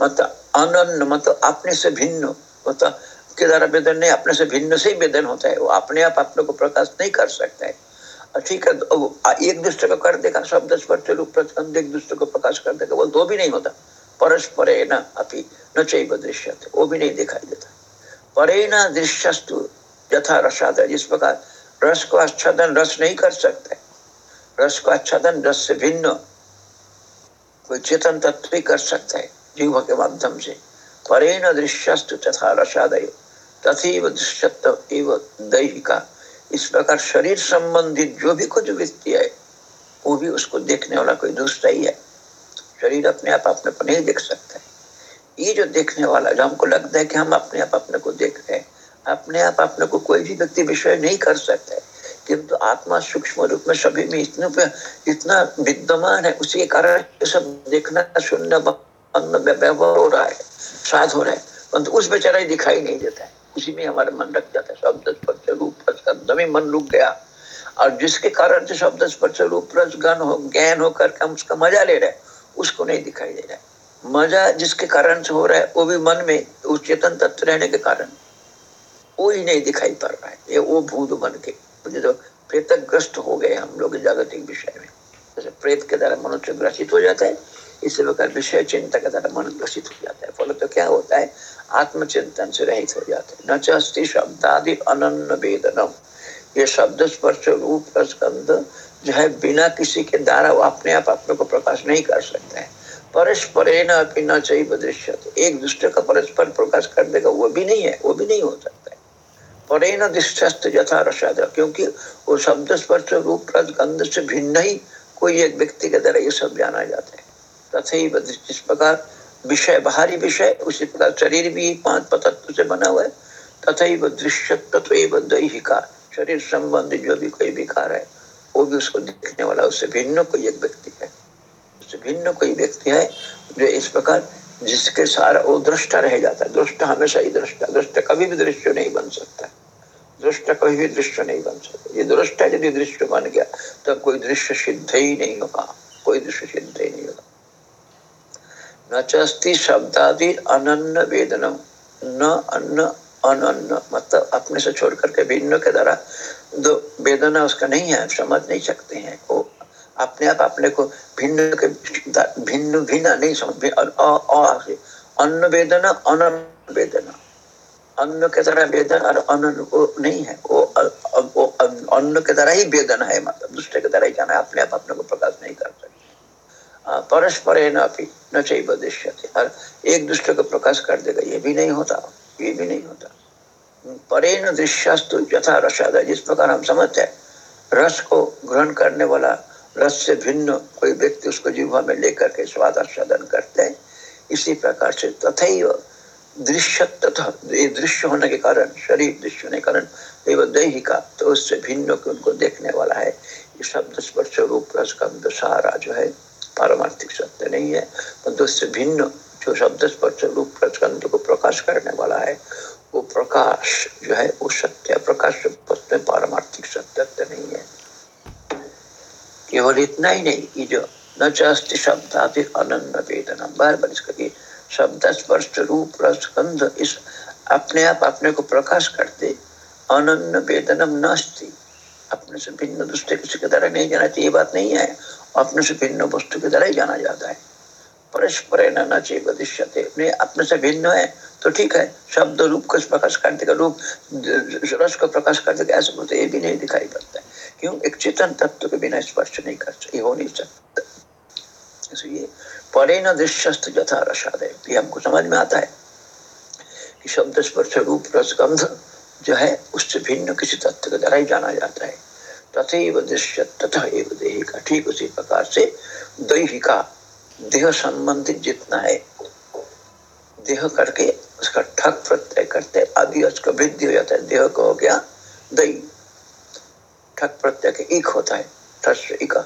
मत अनन्न मतलब अपने से भिन्न मतलब के द्वारा वेदन नहीं, अपने से भिन्न से ही वेदन होता है। वो अपने आप अपने को प्रकाश नहीं कर सकता है। ठीक है एक दूसरे को कर देगा शब्द स्पर्श रूप प्रस्कंद एक दूसरे को प्रकाश कर देगा, वो दो भी नहीं होता। परस्पर है ना अभी न चैव दृश्य वो भी नहीं दिखाई देता। परे न दृश्यस्तु यथा रसाद, जिस प्रकार रस को आच्छादन रस नहीं कर सकते। रस को आच्छादन रस से भिन्न, कोई चेतन तत्व कर सकता है। जीव के माध्यम से। परेण दृश्यस्तु तथा रसादय। तथैव दृश्यत्व एवं दैहिका। इस प्रकार शरीर संबंधित जो भी कुछ वृत्ति है, वो भी उसको देखने वाला कोई दूसरा ही है। शरीर अपने आप अपने को नहीं देख सकता है। ये जो देखने वाला, जो हमको लगता है कि हम अपने आप अपने को देख रहे हैं, अपने आप अपने को कोई भी व्यक्ति विषय नहीं कर सकता है। किंतु आत्मा सूक्ष्म रूप में सभी में इतने, इतना विद्यमान है, उसी के कारण सब देखना, सुनना व्यवहार हो रहा है साध हो रहा है, परंतु उस बेचारा ही दिखाई नहीं देता है। उसी में हमारा मन रख जाता है, शब्द स्पर्श रूप में मन रुक गया, और जिसके कारण शब्द स्पर्श रूप गण हो ज्ञान होकर हम उसका मज़ा ले रहे उसको नहीं दिखाई दे रहा है। मज़ा जिसके कारण से हो रहा है, वो भी मन में, उस चेतन तत्व रहने के कारण। वो ही नहीं दिखाई पड़ रहा है, ये वो भूत बन के। मुझे तो हो गए हम लोग जागतिक विषय में। जैसे प्रेत के द्वारा मनुष्य ग्रसित हो जाता है इसी प्रकार विषय चिंता के द्वारा मन ग्रसित हो जाता है फल तो क्या होता है आत्मचिंतन से रहित हो जाते हैं न चस्ती शब्दादि अनन्न वेदनम ये शब्द स्पर्श रूप स्कंद जो है बिना किसी के द्वारा वो अपने आप अपने को प्रकाश नहीं कर सकता। है परस्पर न चाहिए दृश्य एक दूसरे का परस्पर प्रकाश कर देगा वो भी नहीं है, वो भी नहीं हो सकता है। परे न दृष्टस्त यथा रसाद, क्योंकि वो शब्द स्पर्श रूप गंध से भिन्न ही कोई एक व्यक्ति के द्वारा ये सब जाना जाता है। तथा जिस प्रकार विषय, बाहरी विषय, उसी प्रकार शरीर भी पाँच पतत्व से बना हुआ है। तथा दृश्य तत्व दैहिका, शरीर संबंधी जो भी कोई विकार है, वो भी उसको देखने वाला, उससे भिन्न कोई एक व्यक्ति है। उससे भिन्न कोई व्यक्ति है जो इस प्रकार जिसके सारा वो दृष्टा रह जाता है। दृष्टा हमेशा ही दृष्टा दृष्ट कभी भी दृश्य नहीं बन सकता। दृष्ट कभी भी दृश्य नहीं बन सकता। ये दृष्टा यदि दृश्य बन गया तो कोई दृश्य सिद्ध ही नहीं होगा। कोई दृश्य सिद्ध ही नहीं होगा। न शब्दादि अनन्न वेदनम न अन्न अनन्न मतलब अपने से छोड़ करके भिन्न के द्वारा दो वेदना उसका नहीं है समझ नहीं सकते हैं। वो अपने आप अपने को भिन्न के भिन्न भिन्न नहीं समझ अन्न वेदना अनन्न वेदना। अन्न के तरह वेदना और अन्न वो नहीं है। वो, अन्न के तरह ही वेदना है मतलब दूसरे के तरह ही जाना है अपने आप अपने को प्रकाश नहीं कर सकते परस्पर न चाहिए दृश्य और एक दूसरे को प्रकाश कर देगा, ये भी नहीं होता, ये भी नहीं होता। परेन दृश्यस्तु यथा रसाद, जिस प्रकार हम समझते हैं, रस को ग्रहण करने वाला, रस से भिन्न कोई व्यक्ति उसको जीवा में लेकर के स्वाद आस्वादन करते हैं, इसी प्रकार से तथा दृश्य तथा दृश्य होने के कारण, शरीर दृश्य होने के कारण दैहिका तो उससे भिन्न को उनको देखने वाला है। ये शब्द स्पर्श रूप रस का सारा जो है पारमार्थिक सत्य नहीं है। परंतु उससे भिन्न जो शब्द स्पर्श रूप रसगंध को प्रकाश करने वाला है, वो प्रकाश जो है, वो सत्य प्रकाश में पारमार्थिक सत्य नहीं है। केवल इतना ही नहीं कि जो न चास्ती शब्द अनन्न वेदना। बार बार इसका शब्द स्पर्श रूप रसगंध इस अपने आप अपने को प्रकाश करते, अनन्न वेदनम नस्ती। अपने से भिन्न दूसरे किसी के द्वारा नहीं जाना चाहिए बात नहीं है। अपने से भिन्न वस्तु के द्वारा ही जाना जाता है। परस्पर न चाहिए अपने से भिन्न है तो ठीक है। शब्द रूप को प्रकाश करने का रूप, रस को प्रकाश करने का ऐसा बोलते ये भी नहीं दिखाई पड़ता है। क्यों? एक चेतन तत्व के बिना स्पर्श नहीं कर सकते, हो नहीं सकता। इसलिए परे न दृश्यस्त यथा रसाद। है ये हमको समझ में आता है कि शब्द स्पर्श रूप रस गंध जो है उससे भिन्न किसी तत्व के द्वारा ही जाना जाता है। तथा दृश्य तथा एव देहिका। ठीक उसी प्रकार से दैहिका, देह संबंधित जितना है, देह करके उसका ठक प्रत्यय करते, आदि उसका वृद्धि हो जाता है। देह को हो गया दही। ठक प्रत्यय के एक होता है ठस्का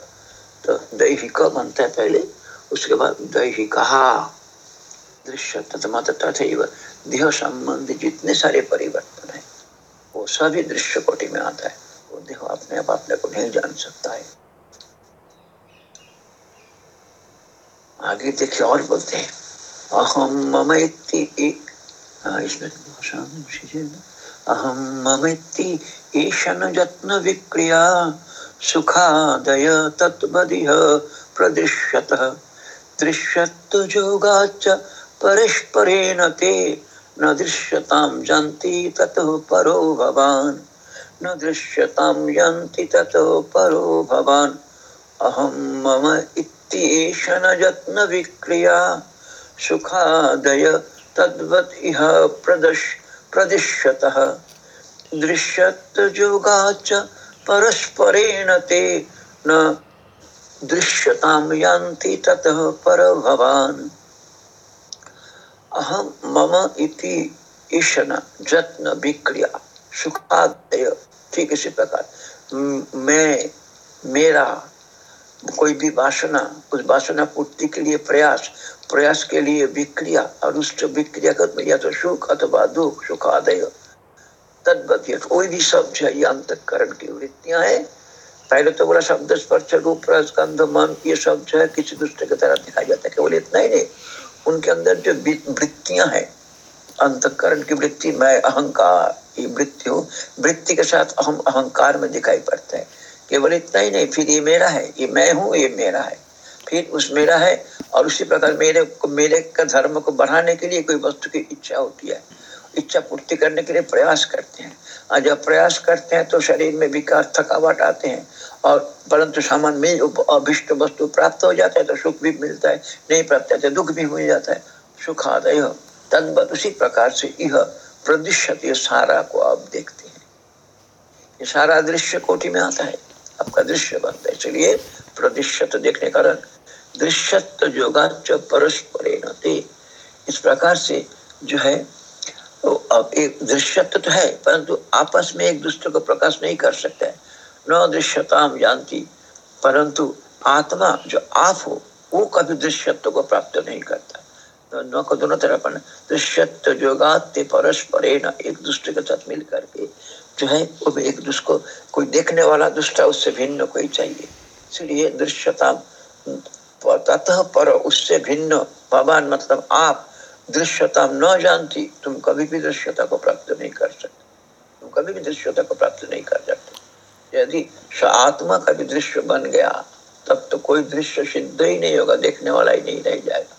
तो दैहिक बनता है पहले, उसके बाद दैहिका। दृश्य तथा देह संबंधी जितने सारे परिवर्तन है वो सभी दृश्य कोटि में आता है। वो देह अपने आप अपने को नहीं जान सकता है। आगे देखिए, और बोलते हैं। अहम मम अहम ममिति ईशन जत्न विक्रिया सुखादय तत्वदिह प्रदृश्यत। दृश्यत जोगाच परस्परेण ते न दृश्यताम जानति ततो परो भवान। न दृश्यताम यन्ति ततो परो भवान। अहम मम इत्येष न जत्न विक्रिया सुखादय तद्वत इह प्रदश, प्रदिश्यतः। दृश्यत परस्परेण ते न दृश्यताम यान्ति ततः पर भवान। अहम मम इति ईशन जत्न विक्रिया सुखादय ठीक इसी प्रकार। मैं मेरा कोई भी वासना उस वासना पूर्ति के लिए प्रयास प्रयास के लिए विक्रिया उस विक्रिया का या तो सुख अथवा दुख सुखादय तद्वत कोई भी शब्द है ये अंतकरण की वृत्तियाँ है। पहले तो बोला शब्द स्पर्श, रूप रसगंध मन, ये शब्द है किसी दूसरे की तरह दिखाई जाता है। केवल इतना ही नहीं। उनके अंदर जो वृत्तियाँ हैं, अंतकरण की वृत्ति, मैं अहंकार, ये वृत्ति हूँ, वृत्ति के साथ अहम अहंकार में दिखाई पड़ते हैं। केवल इतना ही नहीं, फिर ये मेरा है, ये मैं हूँ, ये मेरा है। फिर उस मेरा है, और उसी प्रकार मेरे को, मेरे का धर्म को बढ़ाने के लिए कोई वस्तु की इच्छा होती है। इच्छा पूर्ति करने के लिए प्रयास करते हैं। और जब प्रयास करते हैं तो शरीर में विकार, थकावट आते हैं। और परंतु सामान में अभिष्ट वस्तु प्राप्त हो जाता है तो सुख भी मिलता है, नहीं प्राप्त होता दुख भी हो जाता है। सुख आदय तद्वत उसी प्रकार से यह प्रदृश्य सारा को आप देखते हैं। ये सारा दृश्य कोटि में आता है। आपका दृश्य बनता है। इसलिए प्रदृश्यत देखने कारण दृश्यत्व योगाच परस्पर इस प्रकार से जो है तो एक दृश्यत्व तो है, परंतु आपस में एक दूसरे को प्रकाश नहीं कर सकते। न दृश्यताम जानती, परंतु आत्मा जो आप हो, वो कभी दृश्यत्व को प्राप्त नहीं करता। तो दोनों तरफ़ दृश्यत्व योगात्य परस्पर एक दूसरे के साथ मिल करके जो है, वो भी एक दूसरे को, कोई देखने वाला दुष्टा उससे भिन्न कोई चाहिए। इसलिए दृश्यता ततः पर उससे भिन्न भगवान मतलब आप दृश्यता न जानती, तुम कभी भी दृश्यता को प्राप्त नहीं कर सकते। तुम कभी भी दृश्यता को प्राप्त नहीं कर सकते। यदि आत्मा का भी दृश्य बन गया, तब तो कोई दृश्य सिद्ध ही नहीं होगा, देखने वाला ही नहीं रह जाएगा।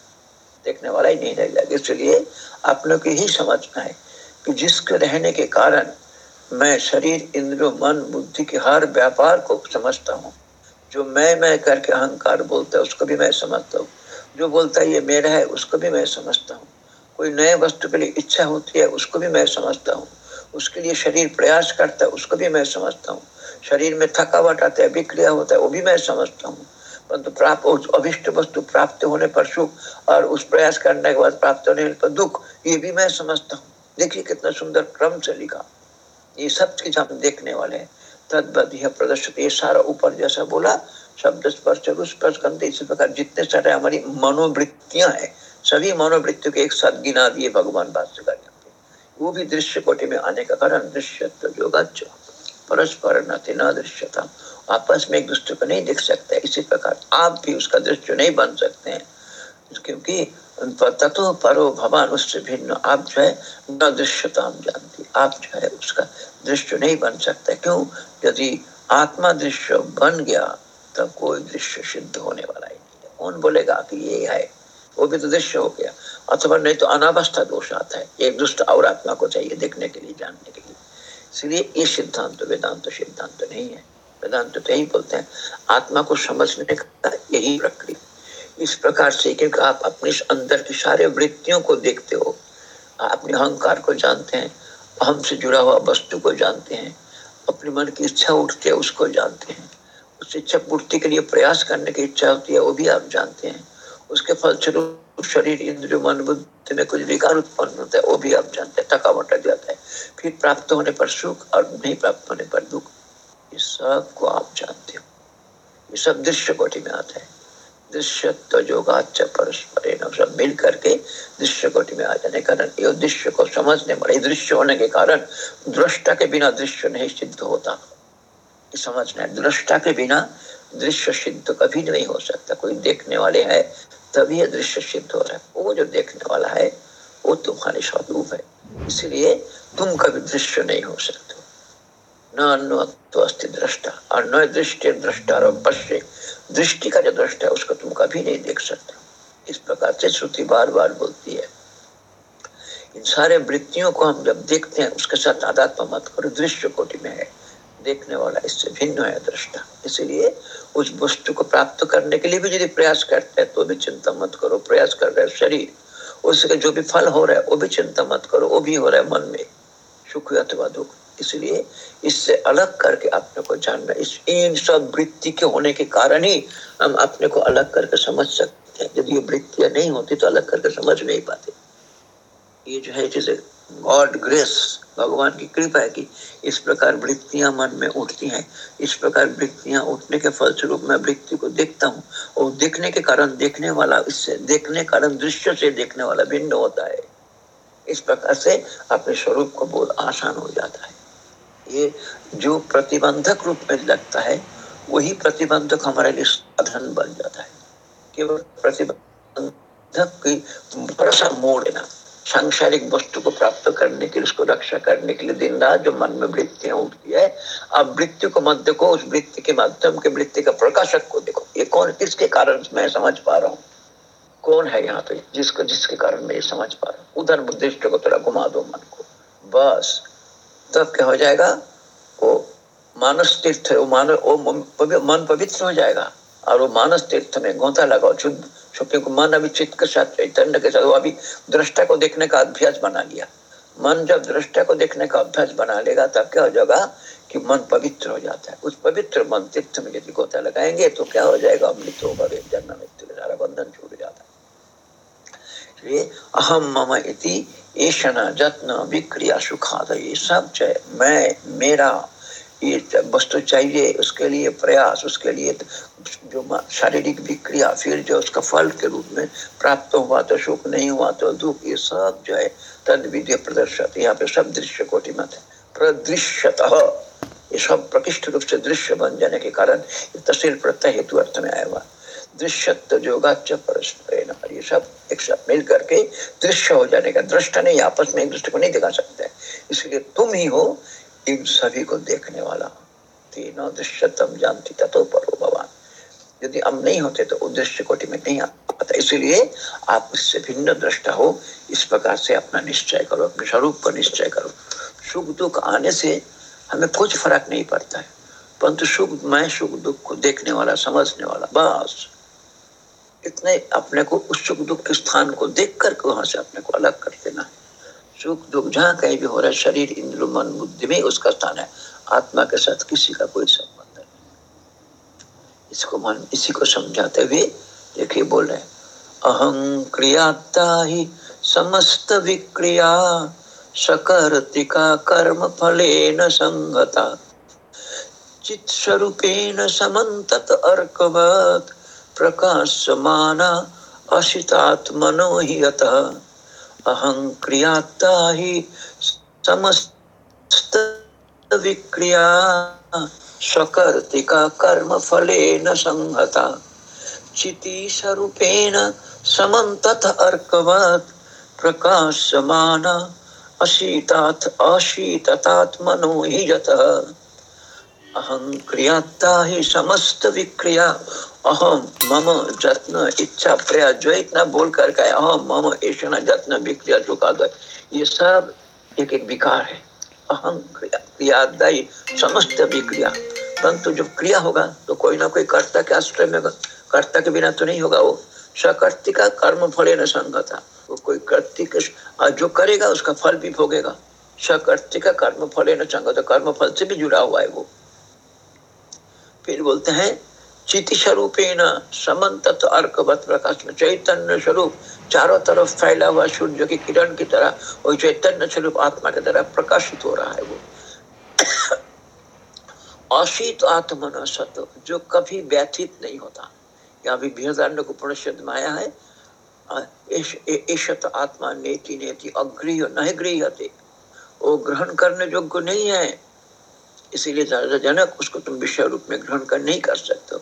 देखने वाला ही नहीं रह जाएगा। इसलिए आप लोग यही समझना है कि जिसके रहने के कारण मैं शरीर इंद्र मन, बुद्धि के हर व्यापार को समझता हूँ। जो मैं मैं करके अहंकार बोलता है, उसको भी मैं समझता हूँ। जो बोलता है, ये मेरा है, उसको भी मैं समझता हूँ। कोई नए वस्तु के लिए इच्छा होती है, उसको भी मैं समझता हूँ। उसके लिए शरीर प्रयास करता है, उसको भी मैं समझता हूँ। शरीर में थकावट आता है विक्रिया होता है, वो भी मैं समझता हूँ। परंतु प्राप्त अभिष्ट वस्तु प्राप्त होने पर सुख और उस प्रयास करने के बाद प्राप्त होने पर दुख, ये भी मैं समझता हूँ। देखिए कितना सुंदर क्रम से लिखा। ये सब चीज़ हम देखने वाले हैं। तद्वत यह प्रदर्शित, ये सारा ऊपर जैसा बोला, शब्द स्पर्श स्पर्श करते इसी प्रकार जितने सारे हमारी मनोवृत्तियाँ हैं सभी मनोवृत्तियों के एक साथ गिना दिए भगवान भाष्यकार वो भी दृश्य कोटि में आने का कारण दृश्य योगाच परस्पर न दृश्यता आपस में एक दूसरे को नहीं देख सकते, इसी प्रकार आप भी उसका दृश्य नहीं बन सकते। हैं क्योंकि तत्व परो भगवान उससे भिन्न, आप जो है न दृश्यता जानती, आप जो है उसका दृश्य नहीं बन सकता। क्यों? यदि आत्मा दृश्य बन गया, तब कोई दृश्य सिद्ध होने वाला ही नहीं कौन बोलेगा कि ये है? वो भी तो दृश्य हो गया। अथवा नहीं तो अनावस्था दोष आता है। एक दुष्ट और आत्मा को चाहिए देखने के लिए, जानने के लिए। इसलिए ये सिद्धांत, वेदांत सिद्धांत तो नहीं है। वेदांत तो यही बोलते हैं, आत्मा को समझने का यही प्रक्रिया। इस प्रकार से क्योंकि आप अपने अंदर की सारे वृत्तियों को देखते हो, अपने अहंकार को जानते हैं अहम से जुड़ा हुआ वस्तु को जानते हैं, अपने मन की इच्छा उठती है उसको जानते हैं। उस इच्छा पूर्ति के लिए प्रयास करने की इच्छा होती है, वो भी आप जानते हैं। उसके फलस्वरूप शरीर इंद्र मन, बुद्धि में कुछ विकार उत्पन्न होता है, वो भी आप जानते हैं, थकावट लग जाता है। फिर प्राप्त होने पर सुख और नहीं प्राप्त होने पर दुख। ये सबको आप जानते हो। ये सब दृश्य कोटि में आता है। दृश्यत्व योगाच परस्पर सब मिल करके दृश्य कोटि में आ जाने कारण, ये दृश्य को समझने वाले दृश्य होने के कारण दृष्टा के बिना दृश्य नहीं सिद्ध होता। समझना है, दृष्टा के बिना दृश्य सिद्ध कभी नहीं हो सकता। कोई देखने वाले है तभी ये दृश्य सिद्ध हो रहा है। वो जो देखने वाला है, वो तुम्हारे स्वरूप है। इसलिए तुम कभी दृश्य नहीं हो सकते। दृष्टा। दृष्टि का जो दृष्टा है, उसको तुम कभी नहीं देख सकते। इस प्रकार से श्रुति बार बार बोलती है। इन सारे वृत्तियों को हम जब देखते हैं, उसके साथ आदात्म मत करो, दृश्य कोटि में है। देखने वाला, इससे भिन्न है दृष्टा। इसलिए उस वस्तु को प्राप्त करने के लिए भी यदि प्रयास करते हैं तो भी चिंता मत करो, प्रयास कर रहे शरीर। उसके जो भी फल हो रहा है, वो भी चिंता मत करो, वो भी हो रहा है मन में। सुख अथवा दुख। इसलिए इससे अलग करके अपने को जानना, इस इन सब वृत्ति के होने के कारण ही हम अपने को अलग करके समझ सकते हैं। यदि ये वृत्तियाँ नहीं होती तो अलग करके समझ नहीं पाते। ये जो है जैसे गॉड ग्रेस, भगवान की कृपा है कि इस प्रकार वृत्तियाँ मन में उठती हैं। इस प्रकार वृत्तियाँ उठने के फलस्वरूप मैं वृत्ति को देखता हूँ और देखने के कारण देखने वाला, इससे देखने कारण दृश्य से देखने वाला भिन्न होता है। इस प्रकार से अपने स्वरूप को बोध आसान हो जाता है। ये जो प्रतिबंधक रूप में लगता है, वही प्रतिबंधक हमारे लिए साधन बन जाता है। केवल प्रतिबंधक की बड़ा सा मोड़ सांसारिक वस्तु को प्राप्त करने के लिए, उसको रक्षा करने के लिए दिन रात जो मन में वृत्तियाँ उठती है अब वृत्ति को मत देखो, उस वृत्ति के माध्यम के वृत्ति का प्रकाशक को देखो। ये कौन, किसके कारण मैं समझ पा रहा हूँ? कौन है यहाँ पे जिसको, जिसके कारण मैं ये समझ पा रहा हूँ। उधर उद्देश्य को थोड़ा घुमा दो मन को। बस। तब क्या हो जाएगा? वो मानस तीर्थ, वो मान वो मन पवित्र हो जाएगा। और वो मानस तीर्थ में गोता लगाओ शुक्र को मन अभी चित्त के साथ चैतन्य के साथ, वो अभी दृष्टा को देखने का अभ्यास बना लिया। मन जब दृष्टा को देखने का अभ्यास बना लेगा, तब क्या हो जाएगा कि मन पवित्र हो जाता है। उस पवित्र मन तीर्थ में यदि गोता लगाएँगे तो क्या हो जाएगा? अमृत होगा जन्म मृत्यु सारा बंधन छूट जाता है। अहम मम इति ऐशना जत्न विक्रिया सुखाद ये सब चाहे मैं, मेरा ये वस्तु चाहिए, उसके लिए प्रयास, उसके लिए जो शारीरिक विक्रिया फिर जो उसका फल के रूप में प्राप्त हुआ तो सुख नहीं हुआ तो दुख, ये सब जो है तद विद्य प्रदर्शित। यहाँ पे सब दृश्य कोटि मत है। प्रदृश्यत ये सब प्रकृष्ट रूप से दृश्य बन जाने के कारण तस्वीर प्रत्यय हेतु अर्थ में आया हुआ। दृश्यत्व जोगाच परस्पर ये सब एक साथ मिल करके दृश्य हो जाने का दृष्टा नहीं, आपस में एक दूसरे को नहीं दिखा सकते। इसलिए तुम ही हो इन सभी को देखने वाला तीनों दृश्यतम जानती तथो परो भगवान। यदि हम नहीं होते तो उद्देश्य कोटि में नहीं आता। इसीलिए आप उससे भिन्न दृष्टा हो। इस प्रकार से अपना निश्चय करो, अपने स्वरूप का निश्चय करो। सुख दुख आने से हमें कुछ फ़र्क नहीं पड़ता है। परंतु सुख, मैं सुख दुख को देखने वाला, समझने वाला, बस। इतने अपने को उस सुख दुख के स्थान को देख करके वहाँ से अपने को अलग कर देना है। सुख दुख, जहाँ कहीं भी हो रहा है, शरीर इंद्र मन, बुद्धि में उसका स्थान है। आत्मा के साथ किसी का कोई संबंध नहीं। इसको मन, इसी को समझाते हुए देखिए बोल रहे अहं क्रियाता ही समस्त विक्रिया सकर्तिका कर्म फले न संगता। चित स्वरूपेण समन्तत अर्कवत प्रकाश प्रकाशमाना अशितात्मनो ही अतः। अहं क्रियाता ही समस्त विक्रिया। सकर्तिका कर्म फले संहता। चिति स्वरूपेण समन्तत अर्कवत्। प्रकाशमान अशीतात् अशीततात्मनो हि यतः। अहं क्रियाता ही समस्त विक्रिया। अहम मम जत्न इच्छा प्रया जो इतना बोल कर के अहम मम ऐसा जत्न विक्रिया चुका दो ये सब एक एक विकार है। अहम क्रिया क्रियादायी समस्त विक्रिया। परंतु जब क्रिया होगा तो कोई ना कोई कर्ता के आश्रय में कर्ता के बिना तो नहीं होगा वो। सकर्ति का कर्म फले न संगता। वो कोई कर्ति जो करेगा, उसका फल भी भोगेगा। सकर्ति का कर्म फले न संगत। कर्म फल से भी जुड़ा हुआ है वो। फिर बोलते हैं, चिति स्वरूपेण समन्त अर्कवत प्रकाश में चैतन्य स्वरूप, चारों तरफ़ फैला हुआ सूर्य की किरण की तरह वो चैतन्य स्वरूप आत्मा की तरह प्रकाशित हो रहा है वो। अशीत आत्मन जो कभी व्यथित नहीं होता। यहाँ भी बृहदारण्य को पुनश्चद में आया है आत्मा नेति नेति अग्रह नहीं गृहते वो ग्रहण करने योग्य नहीं है इसीलिए जनक उसको तुम विषय रूप में ग्रहण कर नहीं कर सकते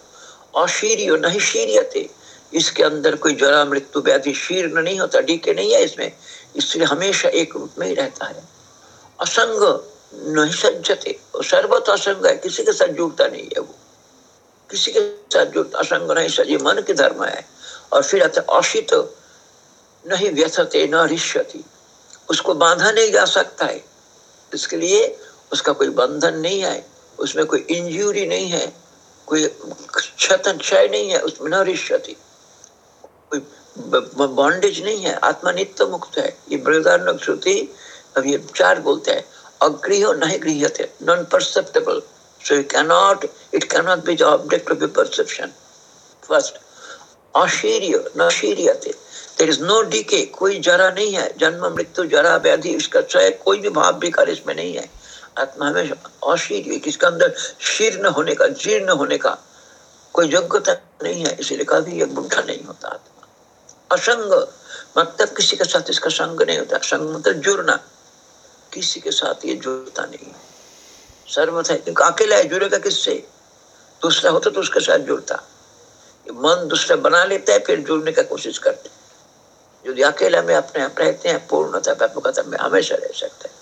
अशीर्य नहीं शीर्यते इसके अंदर कोई जरा मृत्यु, व्याधि शीर्ण नहीं होता, डीके नहीं है इसमें। इसलिए हमेशा एक रूप में ही रहता है। असंग नहीं सज्जते सर्वत असंग है। किसी के साथ जुड़ता नहीं है वो। किसी के साथ जुड़ता असंग नहीं, सजे मन के धर्म है। और फिर आता अशित नहीं व्यथते, न ऋष्यति उसको बांधा नहीं जा सकता है। इसके लिए उसका कोई बंधन नहीं है, उसमें कोई इंजरी नहीं है, कोई क्षतन क्षय नहीं है, उसमें न रिश्यति कोई बॉन्डेज नहीं है आत्मा नित्य मुक्त है। ये बृहदारण श्रुति अब ये चार बोलते हैं। अगृह नहीं गृहते non perceptible so you cannot, it cannot be the object of your perception. First, अशीर्य, न शीर्यते देर इज़ नो डीके कोई जरा नहीं है, जन्म, मृत्यु, जरा, व्याधि इसका क्षय कोई भी भाव, विकार इसमें नहीं है। आत्मा हमेशा अशीर्य किसके अंदर शीर्ण होने का, जीर्ण होने का कोई योग्यता नहीं है, इसीलिए कभी एक बुढ़ा नहीं होता आत्मा। असंग मतलब किसी के साथ इसका संग नहीं होता। संग मतलब जुड़ना। किसी के साथ ये जुड़ता नहीं। सर्वथा अकेला है, जुड़ेगा किससे? दूसरा होता तो उसके साथ जुड़ता। मन दूसरा बना लेता है, फिर जुड़ने का कोशिश करते यदि अकेला में अपने आप रहते हैं, पूर्णता, व्यापकता में हमेशा रह सकते हैं।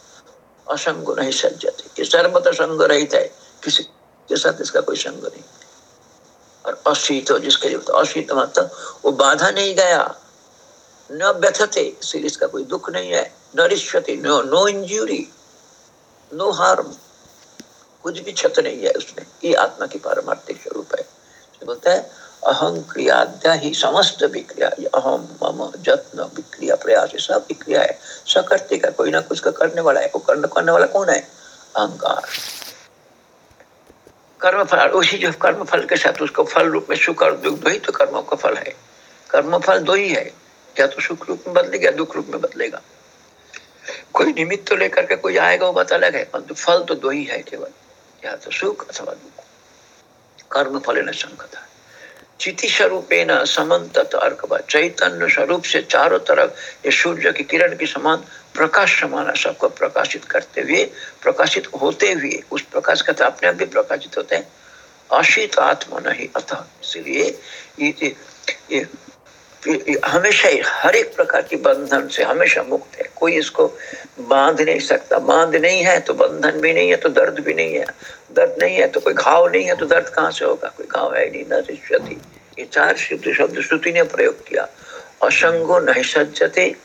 असंग नहीं सज्जते ये सर्वत संग रहित है। किसी के साथ इसका कोई संग नहीं। और अशीत हो जिसके लिए अशीत मतलब वो बाधा नहीं गया। न व्यथते, इसलिए इसका कोई दुख नहीं है। न रिश्वते, no no injury no harm. कुछ भी क्षत नहीं है उसमें। ये आत्मा की पारमार्थिक स्वरूप है। तो बोलता है अहम क्रियाद्या ही समस्त विक्रिया अहम मम, जत्न, विक्रिया, प्रयास ये सब विक्रिया है। सकर्ते का कोई ना कुछ का करने वाला है, वो करने करने वाला कौन है? अहंकार। कर्म फल उसी जो कर्म फल के साथ उसको फल रूप में सुख और दुख, दो ही तो कर्मों का फल है। कर्म फल दो ही है, या तो सुख रूप में बदलेगा दुख रूप में बदलेगा। कोई निमित्त तो लेकर के कोई आएगा, वो बता है, परंतु फल तो दो ही है केवल, या तो सुख अथवा दुख। कर्म फल न संकता चिति स्वरूप न समन्त अर्क चैतन्य स्वरूप से चारों तरफ़ ये सूर्य की किरण के समान प्रकाश समान सबको प्रकाशित करते हुए प्रकाशित होते हुए उस प्रकाश का अपने आप भी प्रकाशित होते हैं। अशीत आत्मा नहीं अतः इसलिए ये, ये हमेशा ही हर एक प्रकार की बंधन से हमेशा मुक्त है। कोई इसको बाँध नहीं सकता। बाँध नहीं है तो बंधन भी नहीं है तो दर्द भी नहीं है। दर्द नहीं है तो कोई घाव नहीं है तो दर्द कहाँ से होगा? कोई घाव है नहीं, न ये चार शुद्ध शब्द श्रुति ने प्रयोग किया। असंगो नहीं सज्जते,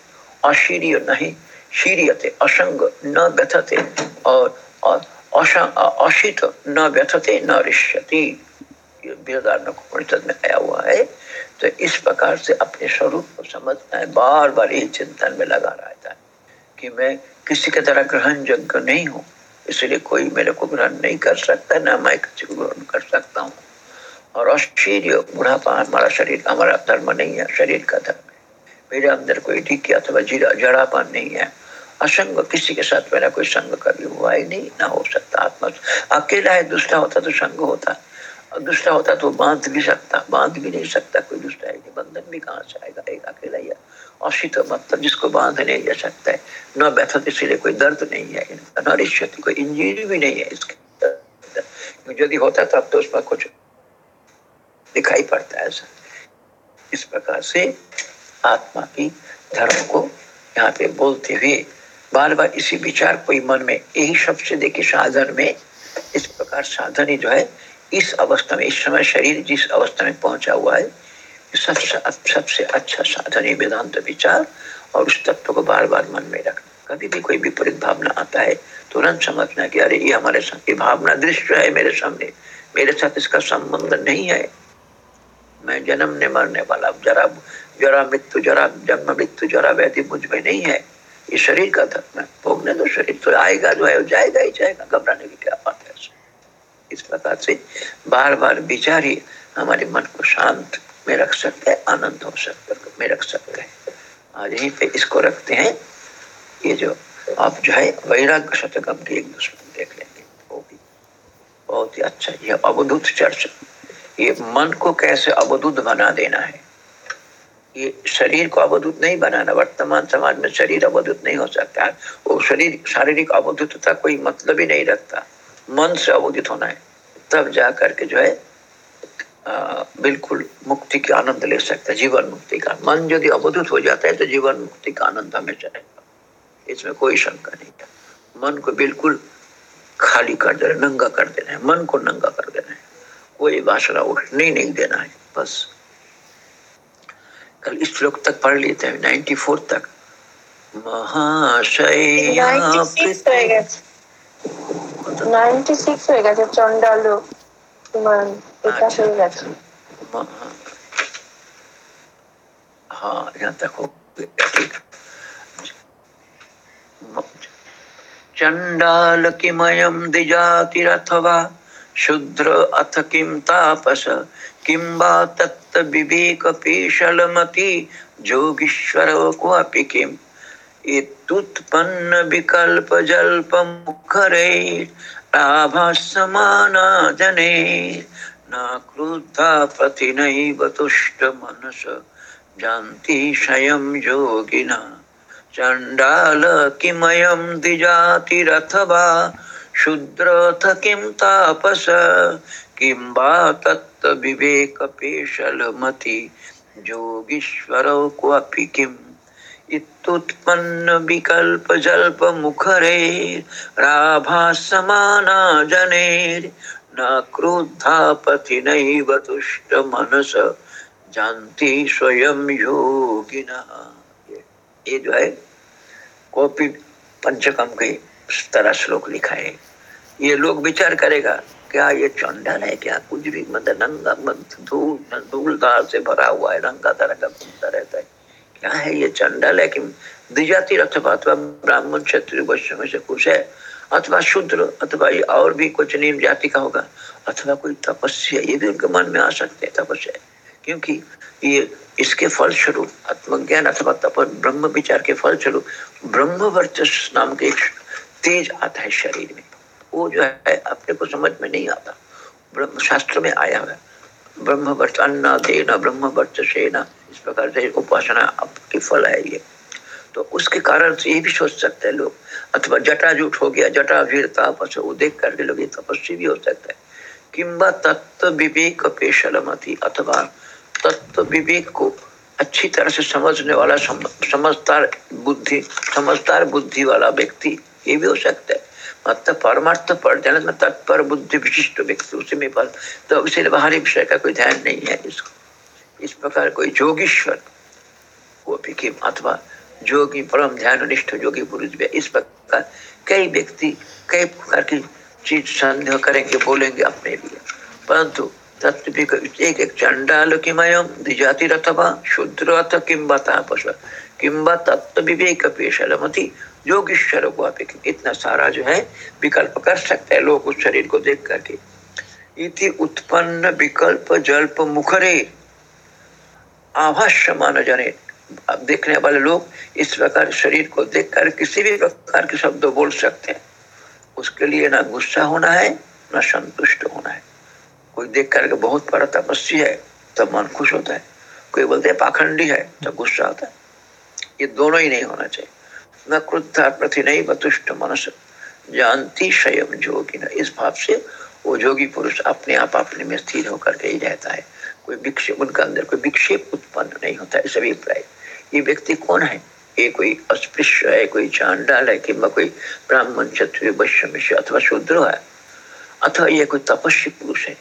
अशीर्य नहीं शीरियते असंग न व्यथते और अशित न व्यथते, न ऋष्यति में आया हुआ है तो इस प्रकार से अपने स्वरूप को समझना है। बार बार यही चिंतन में लगा रहता है कि मैं किसी के तरह ग्रहण योग्य नहीं हूँ, इसलिए कोई मेरे को ग्रहण नहीं कर सकता, ना मैं किसी को ग्रहण कर सकता हूँ। और अशीर्य बुढ़ापा हमारा शरीर हमारा धर्म नहीं है, शरीर का धर्म है। मेरे अंदर कोई ठीक अथवा जड़ापन नहीं है। असंग किसी के साथ मेरा कोई संग कभी हुआ ही नहीं, ना हो सकता आत्मा। अकेला है, दूसरा होता तो संग होता। है दूसरा होता तो बाँध भी सकता, बाँध भी नहीं सकता, कोई दूसरा है बंधन भी कहाँ से आएगा, एक अकेला ही अशित मतलब जिसको बाँध नहीं जा सकता है, न व्यथत इसीलिए कोई दर्द नहीं है, न कोई इंजरी भी नहीं है इसके यदि होता तब तो उसमें कुछ दिखाई पड़ता है ऐसा। इस प्रकार से आत्मा की धर्म को यहाँ पे बोलते हुए बार बार इसी विचार को मन में, यही सबसे देखिए साधन में, इस प्रकार साधन ही जो है इस अवस्था में, इस समय शरीर जिस अवस्था में पहुँचा हुआ है सबसे सबसे अच्छा साधन है वेदांत विचार और उस तत्व को बार बार मन में रखना। कभी भी कोई विपरीत भावना आता है, तुरंत समझना कि अरे, ये हमारे साथ ये भावना दृश्य है मेरे सामने। मेरे साथ इसका संबंध नहीं है। मैं जन्म ने मरने वाला जरा जरा मृत्यु, जरा जन्म, मृत्यु, जरा व्याधि मुझमें नहीं है। ये शरीर का धर्म है। भोगने दो शरीर तो आएगा जो है जाएगा ही जाएगा, घबराने की क्या बात? इस प्रकार से बार बार विचार ही हमारे मन को शांत में रख सकते हैं, आनंद हो सकते में रख सकते हैं। आज यहीं पे इसको रखते हैं। ये जो आप जो है, वैराग्य शतकम की एक दुश्मन देख लेंगे। वो भी बहुत ही अच्छा ये अवधुत चर्चा। ये मन को कैसे अवधुत बना देना है? ये शरीर को अवधुत नहीं बनाना, वर्तमान समाज में शरीर अवधुत नहीं हो सकता। वो शरीर शारीरिक अवधुतता कोई मतलब ही नहीं रखता। मन से अवोधित होना है तब जा करके जो है बिल्कुल मुक्ति का आनंद ले सकता है जीवन मुक्ति का। मन यदि अवधुत हो जाता है तो जीवन मुक्ति का आनंद हमें रहेगा। इसमें कोई शंका नहीं है। मन को बिल्कुल खाली कर देना नंगा कर देना है। मन को नंगा कर देना है। कोई वासना उठने नहीं, नहीं देना है बस। कल इस श्लोक तक पढ़ लेते हैं नाइन्टी फोर तक। महाशय চন্ডাল সিক্স হয়ে আচ্ছা, হ্যাঁ, কিময়ম দ্বিজাতিরথবা শূদ্র অথ কিম তাপস কিংবা তত্ত্ব বিবেক পিশলমতি যোগীশ্বর কোপি কিম। इत्युत्पन्न विकल्प जल्प मुखरैराभासमाना जने। न क्रुद्धा पतिनैव तुष्ट मनस, जानति स्वयं योगिना। चण्डाल किमयं द्विजातिरथवा, शूद्रथ किं तापस, किं वा तत्त्वविवेकपेशलमति। योगीश्वरौ क्वापि किम्? इत्युत्पन्न विकल्प जल्प मुखरे राभासमाना जनेर न क्रुद्धा पति नैव तुष्ट मनस जानती स्वयं योगिना। ये जो है, कॉपी पंचकम के तरह श्लोक लिखा है। ये लोग विचार करेगा, क्या ये चंडल है क्या? कुछ भी मतलब नंगा धूल, धूलधार से भरा हुआ है रंगा तरंगा घूमता रहता है। क्या है, ये चंडल है कि द्विजाति अथवा अथवा ब्राह्मण क्षत्रिय में से कुछ है, अथवा शूद्र, अथवा ये और भी कुछ नियम जाति का होगा, अथवा कोई तपस्या, ये भी उनके मन में आ सकते हैं, तपस्या। क्योंकि ये इसके फल स्वरूप आत्मज्ञान अथवा तप ब्रह्म विचार के फल स्वरूप ब्रह्म वर्चस्व नाम के तेज आता है शरीर में। वो जो है, अपने को समझ में नहीं आता। ब्रह्म शास्त्र में आया हुआ ब्रह्म वर्ष अन्ना देना ब्रह्म वर्ष सेना इस प्रकार से उपासना आपकी फल है ये। तो उसके कारण से ये भी सोच सकते हैं लोग। अथवा जटा जुट हो गया जटा भीड़ तापस, वो देख करके लोग ये तपस्वी भी हो सकता है। किम्बा तत्व विवेक पेशलमति, अथवा तत्व विवेक को अच्छी तरह से समझने वाला समझदार बुद्धि समझदार बुद्धि वाला व्यक्ति ये भी हो सकता है। मतलब परमार्थ पर तत्पर बुद्धि विशिष्ट व्यक्ति, उसी में पर तो बाहरी विषय का कोई ध्यान नहीं है इसको। इस प्रकार कोई जोगीश्वर भी अथवा जोगी, परम ध्यान जोगी पुरुष भी इस प्रकार कई व्यक्ति, कई प्रकार की चीज़ संदेह करेंगे, बोलेंगे अपने लिए। परंतु तत्व एक एक चंडाल किमयम द्विजाति अथवा शुद्र अथ किम्बा किम्बा तत्व विवेक पेशलमति योगेश्वर को आप इतना सारा जो है विकल्प कर सकते हैं लोग उस शरीर को देख करके। इति उत्पन्न विकल्प जल्प मुखरे। आभाष्य मान जने, देखने वाले लोग इस प्रकार शरीर को देखकर किसी भी प्रकार के शब्द बोल सकते हैं। उसके लिए ना गुस्सा होना है, ना संतुष्ट होना है। कोई देख करके बहुत बड़ा तपस्वी है तो मन खुश होता है। कोई बोलते पाखंडी है तो गुस्सा होता है। ये दोनों ही नहीं होना चाहिए। न क्रुद्धा प्रति नहीं बतुष्ट मनस। जानती स्वयं जोगी न। इस भाव से वो जोगी पुरुष अपने आप अपने में स्थिर होकर के ही रहता है। कोई विक्षेप उनका अंदर कोई विक्षेप उत्पन्न नहीं होता है सभी प्राय। ये व्यक्ति कौन है? ये कोई अस्पृश्य है, कोई चांडाल है कि कोई ब्राह्मण, क्षत्रिय, वैश्य अथवा शूद्र है? अथवा ये कोई तपस्वी पुरुष है?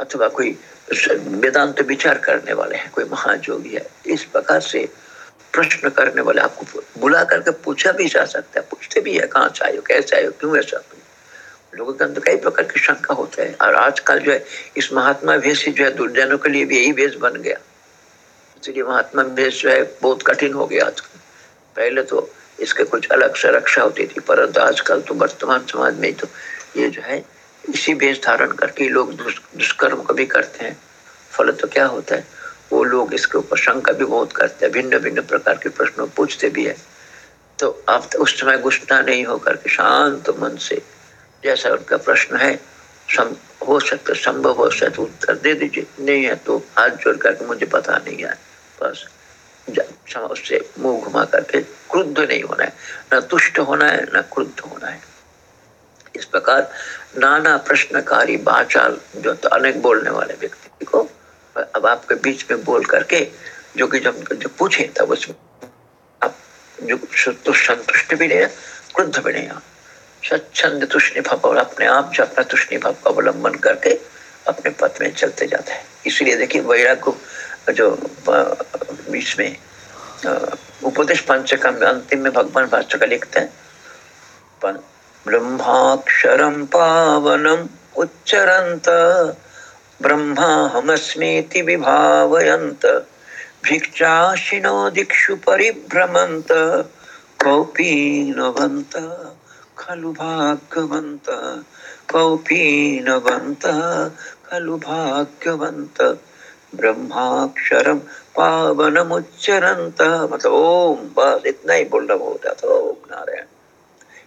अथवा कोई वेदांत विचार करने वाले हैं, कोई महाजोगी है? इस प्रकार से प्रश्न करने वाले, आपको बुला करके पूछा भी जा सकता है, पूछते भी है, कहाँ से आयो कैसे आयो क्यों ऐसा लोगों के अंदर कई प्रकार की शंका होता है, और आजकल जो है, इस महात्मा भेष जो है, दुर्जनों के लिए भी यही भेष बन गया। इसलिए महात्मा भेष जो है, बहुत कठिन हो गया आजकल। पहले तो इसके कुछ अलग से रक्षा होती थी, परंतु आजकल तो वर्तमान समाज में तो ये जो है, इसी भेष धारण करके लोग दुष्कर्म कभी करते हैं। फल तो क्या होता है? वो लोग इसके ऊपर शंका भी बहुत करते हैं भिन्न भिन्न प्रकार के प्रश्न पूछते भी है। तो आप तो उस समय गुस्सा नहीं होकर के शांत मन से जैसा उनका प्रश्न है सम, हो सकता संभव हो सकता उत्तर दे दीजिए। नहीं है तो हाथ जोड़ करके मुझे पता नहीं है। बस उससे मुँह घुमा करके क्रुद्ध नहीं होना है। न तुष्ट होना है न क्रुद्ध होना है। इस प्रकार नाना प्रश्नकारी बाचाल जो तो अनेक बोलने वाले व्यक्ति को अब आपके बीच में बोल करके जो कि जब जो पूछे, तब उसमें आप जो संतुष्ट भी नहीं क्रुद्ध भी नहीं स्वच्छंद तुष्णि भाव और अपने आप जो अपना तुष्णि भाव का अवलंबन करके अपने पथ में चलते जाता है। इसलिए देखिए वैराग्य जो बीच में उपदेश पंचकम में अंतिम में भगवान भाष्य का लिखते हैं ब्रह्माक्षरम पावनम उच्चरंत ब्रह्माहमस्मीति विभावयन्त, भिक्षाशिनो दिक्षु परिभ्रमन्त, कौपीनवन्त, खलु भाग्यवन्त, कौपीनवन्त, खलु भाग्यवन्त ब्रह्माक्षरम पावनमुच्चरंत मतलब ओम, बस, इतना ही बोलना बहुत है तो ओम नारायण।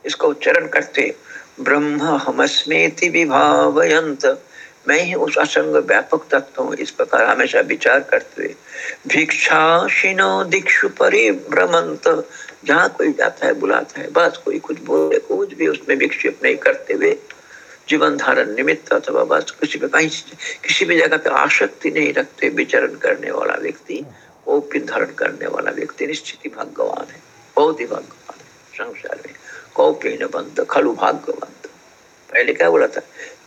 इसको उच्चारण करते, ब्रह्म हमस्मेति विभावयंत मैं ही उस असंग व्यापक तत्व हूँ इस प्रकार हमेशा विचार करते हुए दीक्षु परिभ्रमंत जहाँ कोई जाता है, बुलाता है, बस कोई कुछ बोले, कुछ भी उसमें विक्षेप नहीं करते हुए, जीवन धारण निमित्त अथवा बस किसी पे कहीं किसी भी जगह पे आसक्ति नहीं रखते, विचरण करने वाला व्यक्ति वो धारण करने वाला व्यक्ति निश्चित ही भाग्यवान है, बहुत ही भाग्यवान है, संसार में कौपिन बंद, खलु भाग्यवंत। पहले क्या बोला था?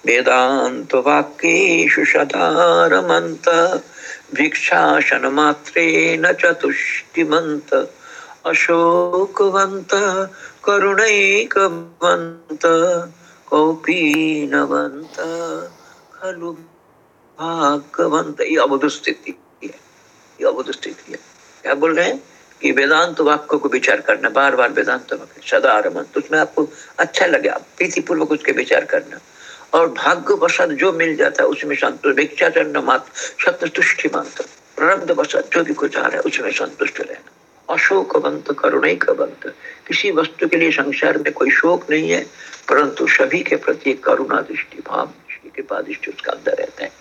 वेदांत वाक्येषु शतारमन्त भिक्षासन मात्रेण चतुष्टिमन्त अशोकवंत करुणैकवंत कौपीनवंत खलु भाग्यवंत ये अवध स्थिति है, ये अवध स्थिति है। क्या बोल रहे हैं? कि वेदांत वाक्य को विचार करना बार बार वेदांत वाक्य सदा उसमें आपको अच्छा लगे, आप प्रीति पूर्वक उसके विचार करना। और भाग्य वसत जो मिल जाता है, उसमें संतोष भिक्षाचरण मात्र सत्य तुष्टि मात्र। प्रारब्ध वसत जो भी कुछ आ रहा है, उसमें संतुष्ट रहना। अशोक बंत करुण का बंत किसी वस्तु के लिए संसार में कोई शोक नहीं है, परंतु सभी के प्रति करुणा दृष्टि, भाव दृष्टि, कृपा दृष्टि उसका अंदर रहता है।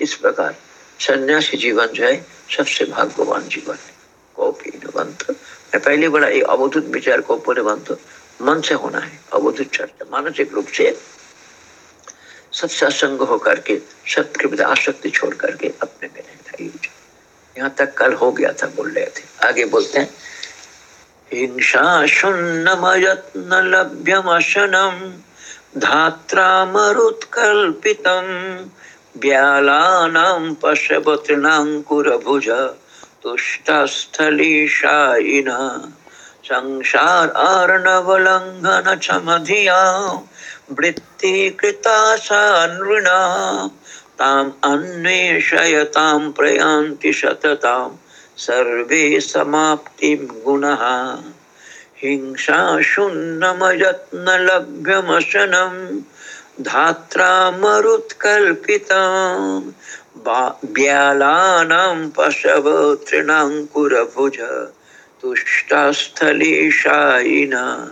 इस प्रकार सन्यासी जीवन जो है, सबसे भाग्यवान जीवन है। कौपीनवंत मैं पहले बड़ा ये अवधुत विचार कौपीनवंत मन से होना है। अवधुत चर्चा, मानसिक रूप से सत्संग होकर के सत्य के आसक्ति छोड़ करके अपने में रहना यहाँ तक कल हो गया था, बोल रहे थे। आगे बोलते हैं। हिंसा शून्यमयत्न लभ्यमशनम धात्रा मरुत्कल्पितम ब्यालानां पशवतृणाङ्कुरभुज तुष्टस्थलीशायिना। संसार अर्णवलङ्घन चमधिया वृत्तिकृता सा नृणा ताम् अन्वेषयतां प्रयान्ति सततां सर्वे समाप्तिं गुणः। हिंसा शून्यमयत्नलभ्यमशनम् धात्रा मरुत्कल्पिता ब्यालानां पशव तृणाङ्कुरभुज तुष्टास्थलेशायिना।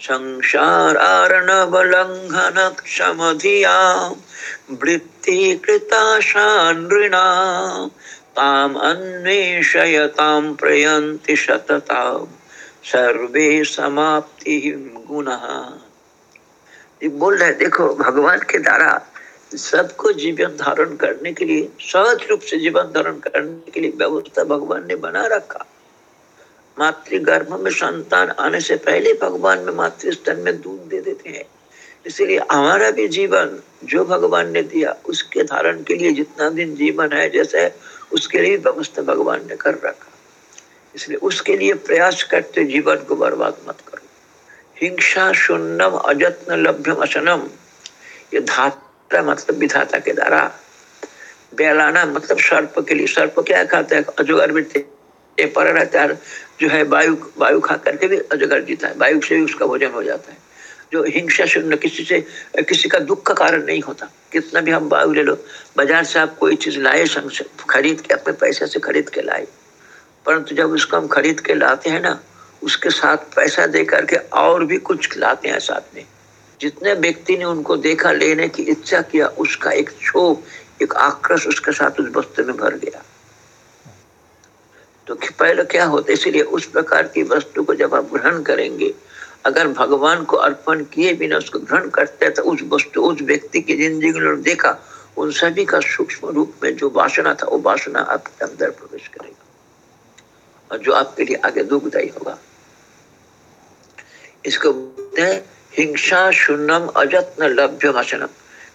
संसारार्णवलङ्घनक्षमधिया वृत्तिकृता नृणा ताम् अन्वेषयतां प्रयन्ति सततां सर्वे समाप्तिः गुणः। बोल रहे देखो, भगवान के द्वारा सबको जीवन धारण करने के लिए, सहज रूप से जीवन धारण करने के लिए व्यवस्था भगवान ने बना रखा। मातृ गर्भ में संतान आने से पहले भगवान में मातृ स्तन में दूध दे देते हैं। इसलिए हमारा भी जीवन, जो भगवान ने दिया, उसके धारण के लिए जितना दिन जीवन है, जैसे उसके लिए व्यवस्था भगवान ने कर रखा। इसलिए उसके लिए प्रयास करते जीवन को बर्बाद मत करो। हिंसा शून्यम अजत्न, लभ्यम, असनम, ये धात्रा मतलब विधाता के द्वारा। बेलाना मतलब सर्प के लिए। सर्प क्या खाते हैं? अजगर भी पर रहता है। जो है वायु वायु खा करके भी अजगर जीता है। वायु से भी उसका भोजन हो जाता है। जो हिंसा शून्य किसी से, किसी का दुख का कारण नहीं होता। कितना भी हम वायु ले लो, बाज़ार से आप कोई चीज़ लाए खरीद के, अपने पैसे से खरीद के लाए। परंतु जब उसको हम खरीद के लाते हैं ना, उसके साथ पैसा दे करके और भी कुछ लाते हैं साथ में। जितने व्यक्ति ने उनको देखा लेने की इच्छा किया, उसका एक क्षोभ एक आक्रोश उसके साथ उस वस्तु में भर गया। तो पहले क्या होता? है इसलिए उस प्रकार की वस्तु को जब आप ग्रहण करेंगे, अगर भगवान को अर्पण किए बिना उसको ग्रहण करते हैं तो उस वस्तु, उस व्यक्ति की ज़िंदगी में देखा, उन सभी का सूक्ष्म रूप में जो वासना था, वो वासना आपके अंदर प्रवेश करेगा। और जो आपके लिए आगे दुखदायी होगा। इसको बोलते हैं, हिंसा शून्यम अजत्न लभ्य भाषणम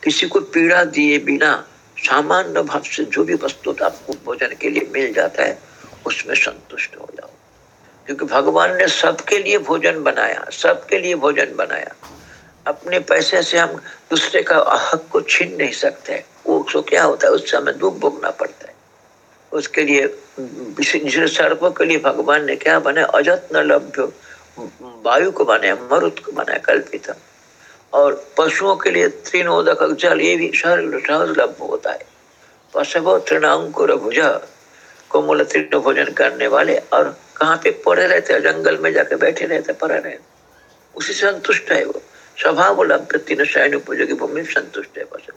किसी को पीड़ा दिए बिना सामान्य भाव से जो भी वस्तु आपको भोजन के लिए मिल जाता है उसमें संतुष्ट हो जाओ। क्योंकि भगवान ने सबके लिए भोजन बनाया, सबके लिए भोजन बनाया। अपने पैसे से हम दूसरे का हक को छीन नहीं सकते। वो तो क्या होता है? उस समय दुख भोगना पड़ता है। उसके लिए सर्पों के लिए भगवान ने क्या बनाया? अजत्न लभ्य, वायु को बनाया, मरुत को बनाया, कल्पित। और पशुओं के लिए त्रिनोदक जल ये भी सहज लभ्य होता है। पशु तृणांकुर भुजा। कोमल तृण भोजन करने वाले और कहाँ पे पड़े रहते हैं, जंगल में जाके बैठे रहते पड़े रहे उसी संतुष्ट है वो। स्वभाव लभ्य तीन शयन उपयोगी भूमि संतुष्ट है पशु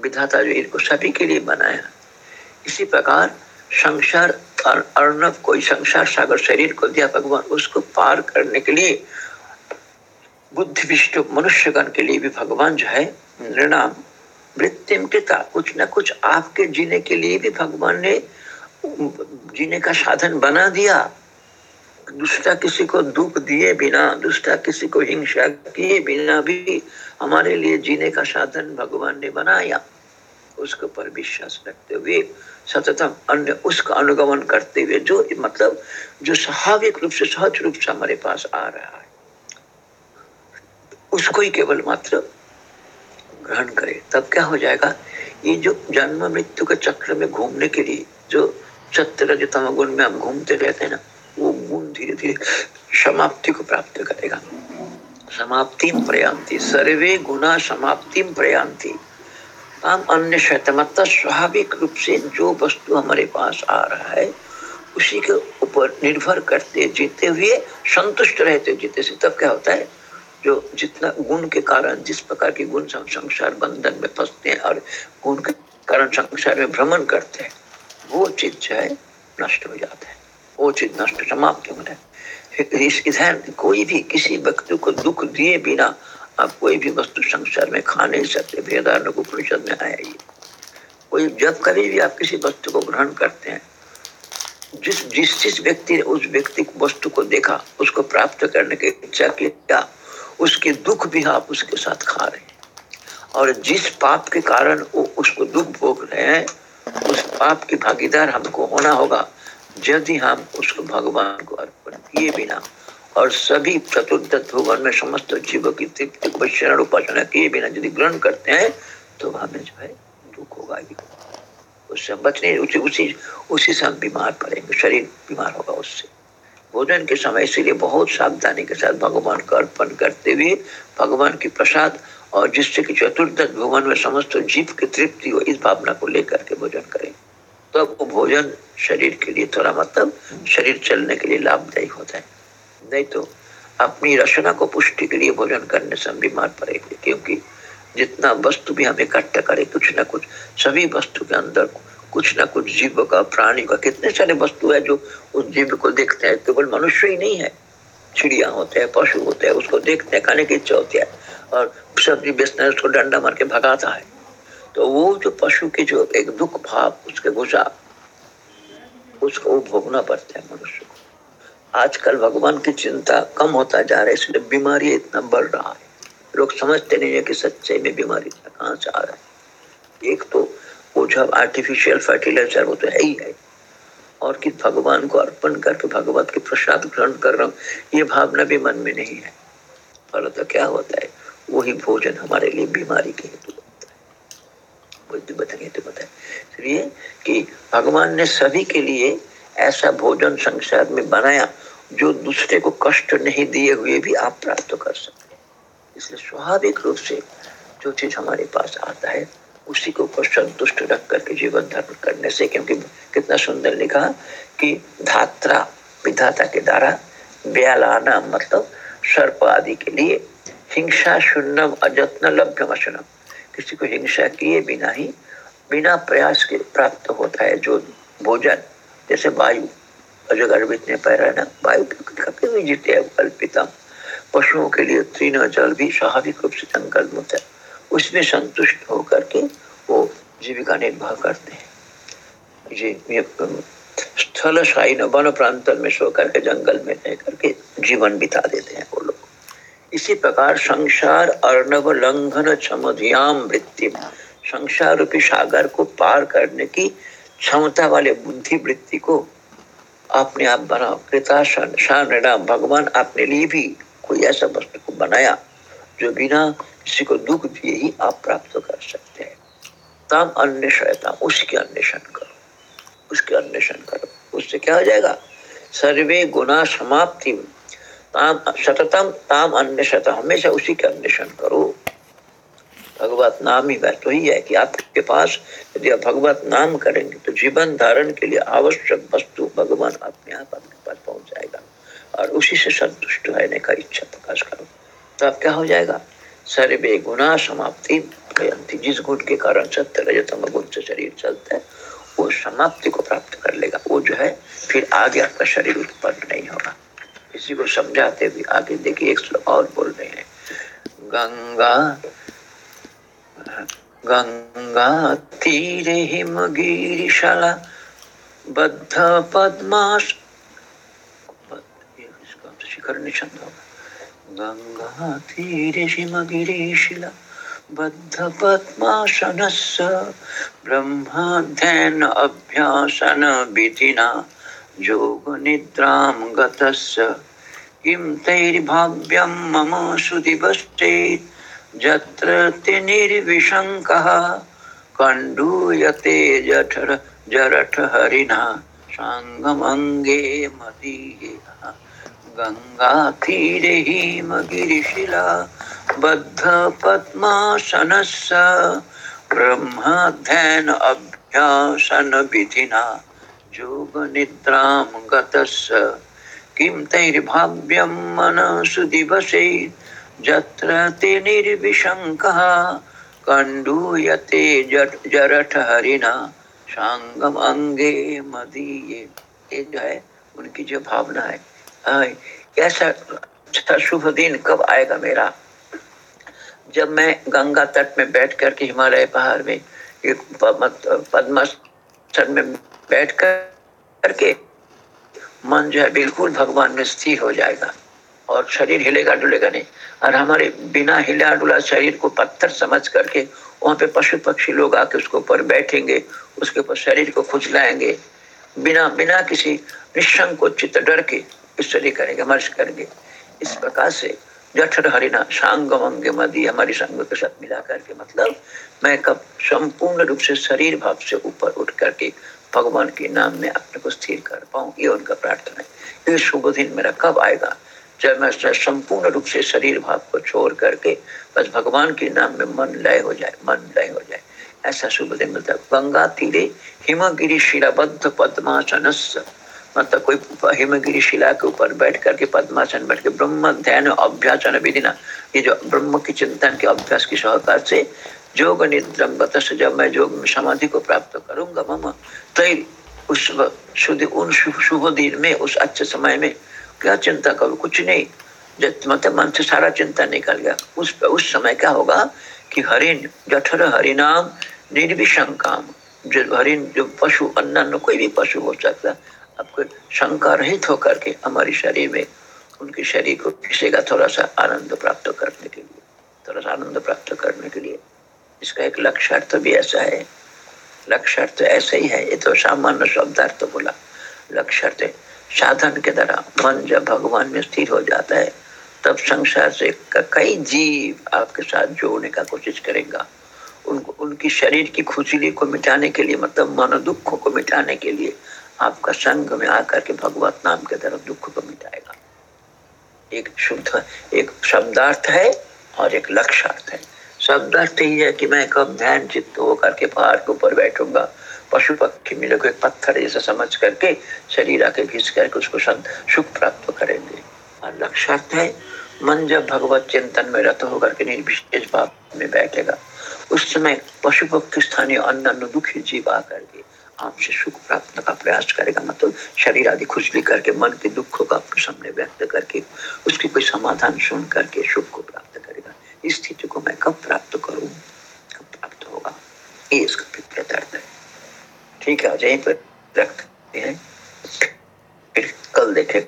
विधाता जो इनको सभी के लिए बनाया। इसी प्रकार संसार अर्णव कोई संसार सागर शरीर को दिया भगवान, उसको पार करने के लिए बुद्धि विष्णु मनुष्यगण के लिए भी भगवान जो है नृणाम वृत्तिम कुछ न कुछ आपके जीने के लिए भी भगवान ने जीने का साधन बना दिया दूसरा किसी को दुख दिए बिना दूसरा किसी को हिंसा किए बिना भी हमारे लिए जीने का साधन भगवान ने बनाया। उसके ऊपर विश्वास रखते हुए, सततम अन्य उसका अनुगमन करते हुए, जो मतलब जो स्वाभाविक रूप से, सहज रूप से हमारे पास आ रहा है। उसको ही केवल मात्र ग्रहण करे, तब क्या हो जाएगा? ये जो जन्म मृत्यु के चक्र में घूमने के लिए, जो सत्य रजतम गुण में हम घूमते रहते हैं ना, वो गुण धीरे धीरे समाप्ति को प्राप्त करेगा। समाप्ति प्रयांति सर्वे गुना समाप्ति प्रयांति हम अन्य शतमत स्वाभाविक रूप से जो वस्तु हमारे पास आ रहा है, उसी के ऊपर निर्भर करते, जीते हुए, संतुष्ट रहते, जीते से तब क्या होता है? जो जितना गुण के कारण, जिस प्रकार के गुण संसार बंधन में फंसते हैं और गुण के कारण संसार में भ्रमण करते हैं वो चीज़ जो है नष्ट हो जाता है। वो चीज़ नष्ट समाप्त हो जाए इस इधर कोई भी किसी व्यक्ति को दुख दिए बिना आप कोई भी वस्तु संसार में खा नहीं सकते वेदारण उपनिषद में आया ये। कोई जब कभी भी आप किसी वस्तु को ग्रहण करते हैं, जिस जिस जिस व्यक्ति ने उस व्यक्ति वस्तु को देखा, उसको प्राप्त करने की इच्छा किया उसके दुख भी आप उसके साथ खा रहे हैं। और जिस पाप के कारण वो उसको दुख भोग रहे हैं उस पाप की भागीदार हमको होना होगा यदि हम उसको भगवान को अर्पण किए बिना और सभी चतुर्थ भगवान में समस्त जीवों की तृप्ति को शरण उपासना किए बिना यदि ग्रहण करते हैं तो हमें जो है दुख होगा ही उससे बचने उसी उसी उसी से हम बीमार पड़ेंगे, शरीर बीमार होगा उससे। भोजन के समय इसीलिए बहुत सावधानी के साथ भगवान का अर्पण करते हुए, भगवान की प्रसाद और जिससे कि चतुर्थ भगवान में समस्त जीव की तृप्ति हो, इस भावना को लेकर के भोजन करें। तो वो भोजन शरीर के लिए थोड़ा मतलब शरीर चलने के लिए लाभदायी होता है। नहीं तो अपनी रचना को पुष्टि के लिए भोजन करने से हम बीमार पड़ेंगे क्योंकि जितना वस्तु भी हम इकट्ठा करें, कुछ ना कुछ, सभी वस्तु के अंदर कुछ ना कुछ जीव का, प्राणी का, कितने सारे वस्तु है जो उस जीव को देखते हैं, केवल मनुष्य ही नहीं है। चिड़िया होते हैं, पशु होते हैं, उसको देखते हैं, खाने की इच्छा होती है और सब्ज़ी बेचना उसको डंडा मार के भगाता है। तो वो जो पशु के जो एक दुख भाव, उसके गुस्सा उसको भोगना पड़ता है मनुष्य को। आजकल भगवान की चिंता कम होता जा रहा है, इसलिए बीमारी इतना बढ़ रहा है। लोग समझते नहीं है कि सच्चाई में बीमारी कहाँ से आ रहा है। एक तो वो जब आर्टिफिशियल फर्टिलाइज़र वो तो है ही है। और कि भगवान को अर्पण करके भगवत के प्रसाद ग्रहण कर रहा हूँ। ये भावना भी मन में नहीं है। फल तो क्या होता है? वही भोजन हमारे लिए बीमारी के हेतु बनता है। हेतु बनता इसलिए कि भगवान ने सभी के लिए ऐसा भोजन संसार में बनाया जो दूसरे को कष्ट नहीं दिए हुए भी आप प्राप्त कर सकते इसलिए स्वाभाविक रूप से जो चीज़ हमारे पास आता है उसी को संतुष्ट रख करके जीवन धर्म करने से, क्योंकि कितना सुंदर लिखा कि धात्रा विधाता के द्वारा ब्यालाना मतलब सर्प आदि के लिए हिंसा शून्यम अजत्न लभ्यम अशनम। किसी को हिंसा किए बिना ही, बिना प्रयास के प्राप्त होता है जो भोजन, जैसे वायु। अजगर ने पैरा ना, वायु कभी भी जीते पशुओं के लिए तीन जल भी स्वाभाविक रूप से जंगल होता है। उसमें संतुष्ट होकर के वो जीविका निर्वाह करते हैं। ये स्थल शाही वन प्रांतल में सो करके जंगल में रह करके जीवन बिता देते हैं वो लोग। इसी प्रकार संसार अर्णव लंघन क्षमधियाम वृत्ति। संसार रूपी सागर को पार करने की क्षमता वाले बुद्धि वृत्ति को अपने आप बनाओ। कृताशान राम भगवान अपने लिए भी कोई ऐसा वस्तु को बनाया जो बिना किसी को दुख दिए ही आप प्राप्त कर सकते हैं। तम अन्वेषता उसके अन्वेषण करो। उसके अन्वेषण करो। उससे क्या हो जाएगा? सर्वे गुना समाप्ति। ताम सततम ताम अन्वेषता हमेशा उसी के अन्वेषण करो। भगवत नाम ही वही है कि आपके पास यदि आप भगवत नाम करेंगे तो जीवन धारण के लिए आवश्यक वस्तु भगवान अपने आप आपके पास पहुँच जाएगा। और उसी से संतुष्ट रहने का इच्छा प्रकाश करो। तो आप क्या हो जाएगा? सर्वे गुना समाप्ति कयंती जिस गुण के कारण सत्य रजतम गुण से शरीर चलता है, वो समाप्ति को प्राप्त कर लेगा। वो जो है, फिर आगे आपका शरीर उत्पन्न नहीं होगा। इसी को समझाते हुए आगे देखिए, एक श्लोक और बोल रहे हैं। गंगा गंगा तीरे हिमगिरिशाला बद्ध पद्माश शिखर निषंद होगा। गंगा तीरे हिमगिरिशिला बद्धपद्मासनस्य ब्रह्माध्ययन अभ्यासन विधिना योगनिद्रां गतस्य किं तैर्भाव्यं मम सुदिवश्चेत् जत्र निर्विशङ्कः कण्डूयते जठर जरठहरिणा, साङ्गमङ्गे मदीयः। गङ्गातीरे हिमगिरिशिला बद्धपद्मासनस्य ब्रह्माध्ययन अभ्यासन विधिना योगनिद्रां गतस्य किं तैर्भाव्यं मनसु दिवसे, जत्र ते निर्विशङ्कः, कण्डूयते जरठ हरिणा सांगम अंगे मदीये। ये जो है, उनकी जो भावना है। ऐसा अच्छा शुभ दिन कब आएगा मेरा? जब मैं गंगा तट में बैठ कर के हिमालय पहाड़ में पद्मासन में बैठ कर करके मन जो है बिल्कुल भगवान में स्थिर हो जाएगा और शरीर हिलेगा डुलेगा नहीं। और हमारे बिना हिला डुला शरीर को पत्थर समझ करके वहाँ पे पशु पक्षी लोग आके उसके ऊपर बैठेंगे, उसके ऊपर शरीर को खुजलाएँगे। बिना बिना किसी निसंकोचित डर के ईश्वरी करेंगे मर्श करेंगे। इस प्रकार से जठर हरिना सांग मंगे मदी हमारी संग के साथ मिला करके मतलब मैं कब संपूर्ण रूप से शरीर भाव से ऊपर उठ करके भगवान के नाम में अपने को स्थिर कर पाऊँ ये उनका प्रार्थना है। ये शुभ दिन मेरा कब आएगा? जब मैं संपूर्ण रूप से शरीर भाव को छोड़ करके बस भगवान के नाम में मन लय हो जाए, मन लय हो जाए। ऐसा शुभ दिन है। गंगा तीरे हिमगिरी शिलाबद्ध पद्मासन मतलब कोई हिमगिरी शिला के ऊपर बैठ करके पद्मासन, बैठ के ब्रह्म ध्यान अभ्यासन विधिना ये जो ब्रह्म की चिंतन के अभ्यास की सहकार से योग निद्रम जब मैं योग समाधि को प्राप्त करूँगा, मम। तो उस शुद्ध, उन शुभ दिन में, उस अच्छे समय में क्या चिंता करूँ? कुछ नहीं। मतलब मन से सारा चिंता निकल गया। उस उस समय क्या होगा कि हरिण, जठर हरिनाम निर्विशंकाम। जो हरिण, जो पशु, अन्य कोई भी पशु हो सकता आपको शंका रहित होकर के हमारे शरीर में उनके शरीर को किसेगा थोड़ा सा आनंद प्राप्त करने के लिए, थोड़ा सा आनंद प्राप्त करने के लिए। इसका एक लक्ष्यार्थ भी ऐसा है। लक्ष्यार्थ ऐसा ही है, ये तो सामान्य शब्दार्थ बोला। लक्ष्यार्थ साधन के द्वारा मन जब भगवान में स्थिर हो जाता है, तब संसार से कई जीव आपके साथ जोड़ने का कोशिश करेगा। उनको, उनकी शरीर की खुजली को मिटाने के लिए मतलब मन दुखों को मिटाने के लिए आपका संग में आकर के भगवत नाम के तरफ़ दुख को मिटाएगा। एक शुद्ध, एक शब्दार्थ है और एक लक्ष्यार्थ है। शब्दार्थ ही है कि मैं कब ध्यान चित्त होकर के पहाड़ के ऊपर बैठूँगा। पशु पक्षी मिले को एक पत्थर जैसा समझ करके शरीर आके घिस करके उसको सुख प्राप्त करेंगे। और लक्ष्यार्थ है, मन जब भगवत चिंतन में रत होकर के निर्विशेष भाव में बैठेगा, उस समय पशु पक्षी स्थानीय अन्य दुखी जीव आकर के आपसे सुख प्राप्त का प्रयास करेगा मतलब शरीर आदि खुजली करके, मन के दुख को आपके सामने व्यक्त करके, उसकी कोई समाधान सुन करके सुख को प्राप्त करेगा। इस स्थिति को मैं कब प्राप्त करूँ? कब प्राप्त होगा? ये इसका है। ठीक है आज यहीं पर रखते हैं। फिर कल देखे।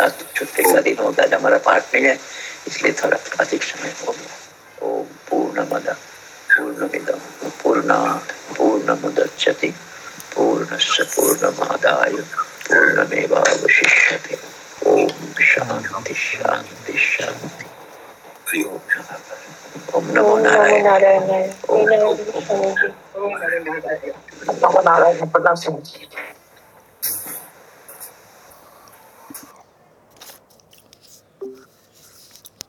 आज तो छुट्टी का दिन होता है हमारा पार्ट नहीं है, इसलिए थोड़ा अधिक समय हो गया। ओम पूर्ण मद पूर्ण मिदम पूर्ण पूर्ण मुदच्यति पूर्णस्य पूर्णमादाय पूर्णमेवावशिष्यते ओम शांति शांति शांति ओम नमो नारायण ओम नमो नारायण प्रणाम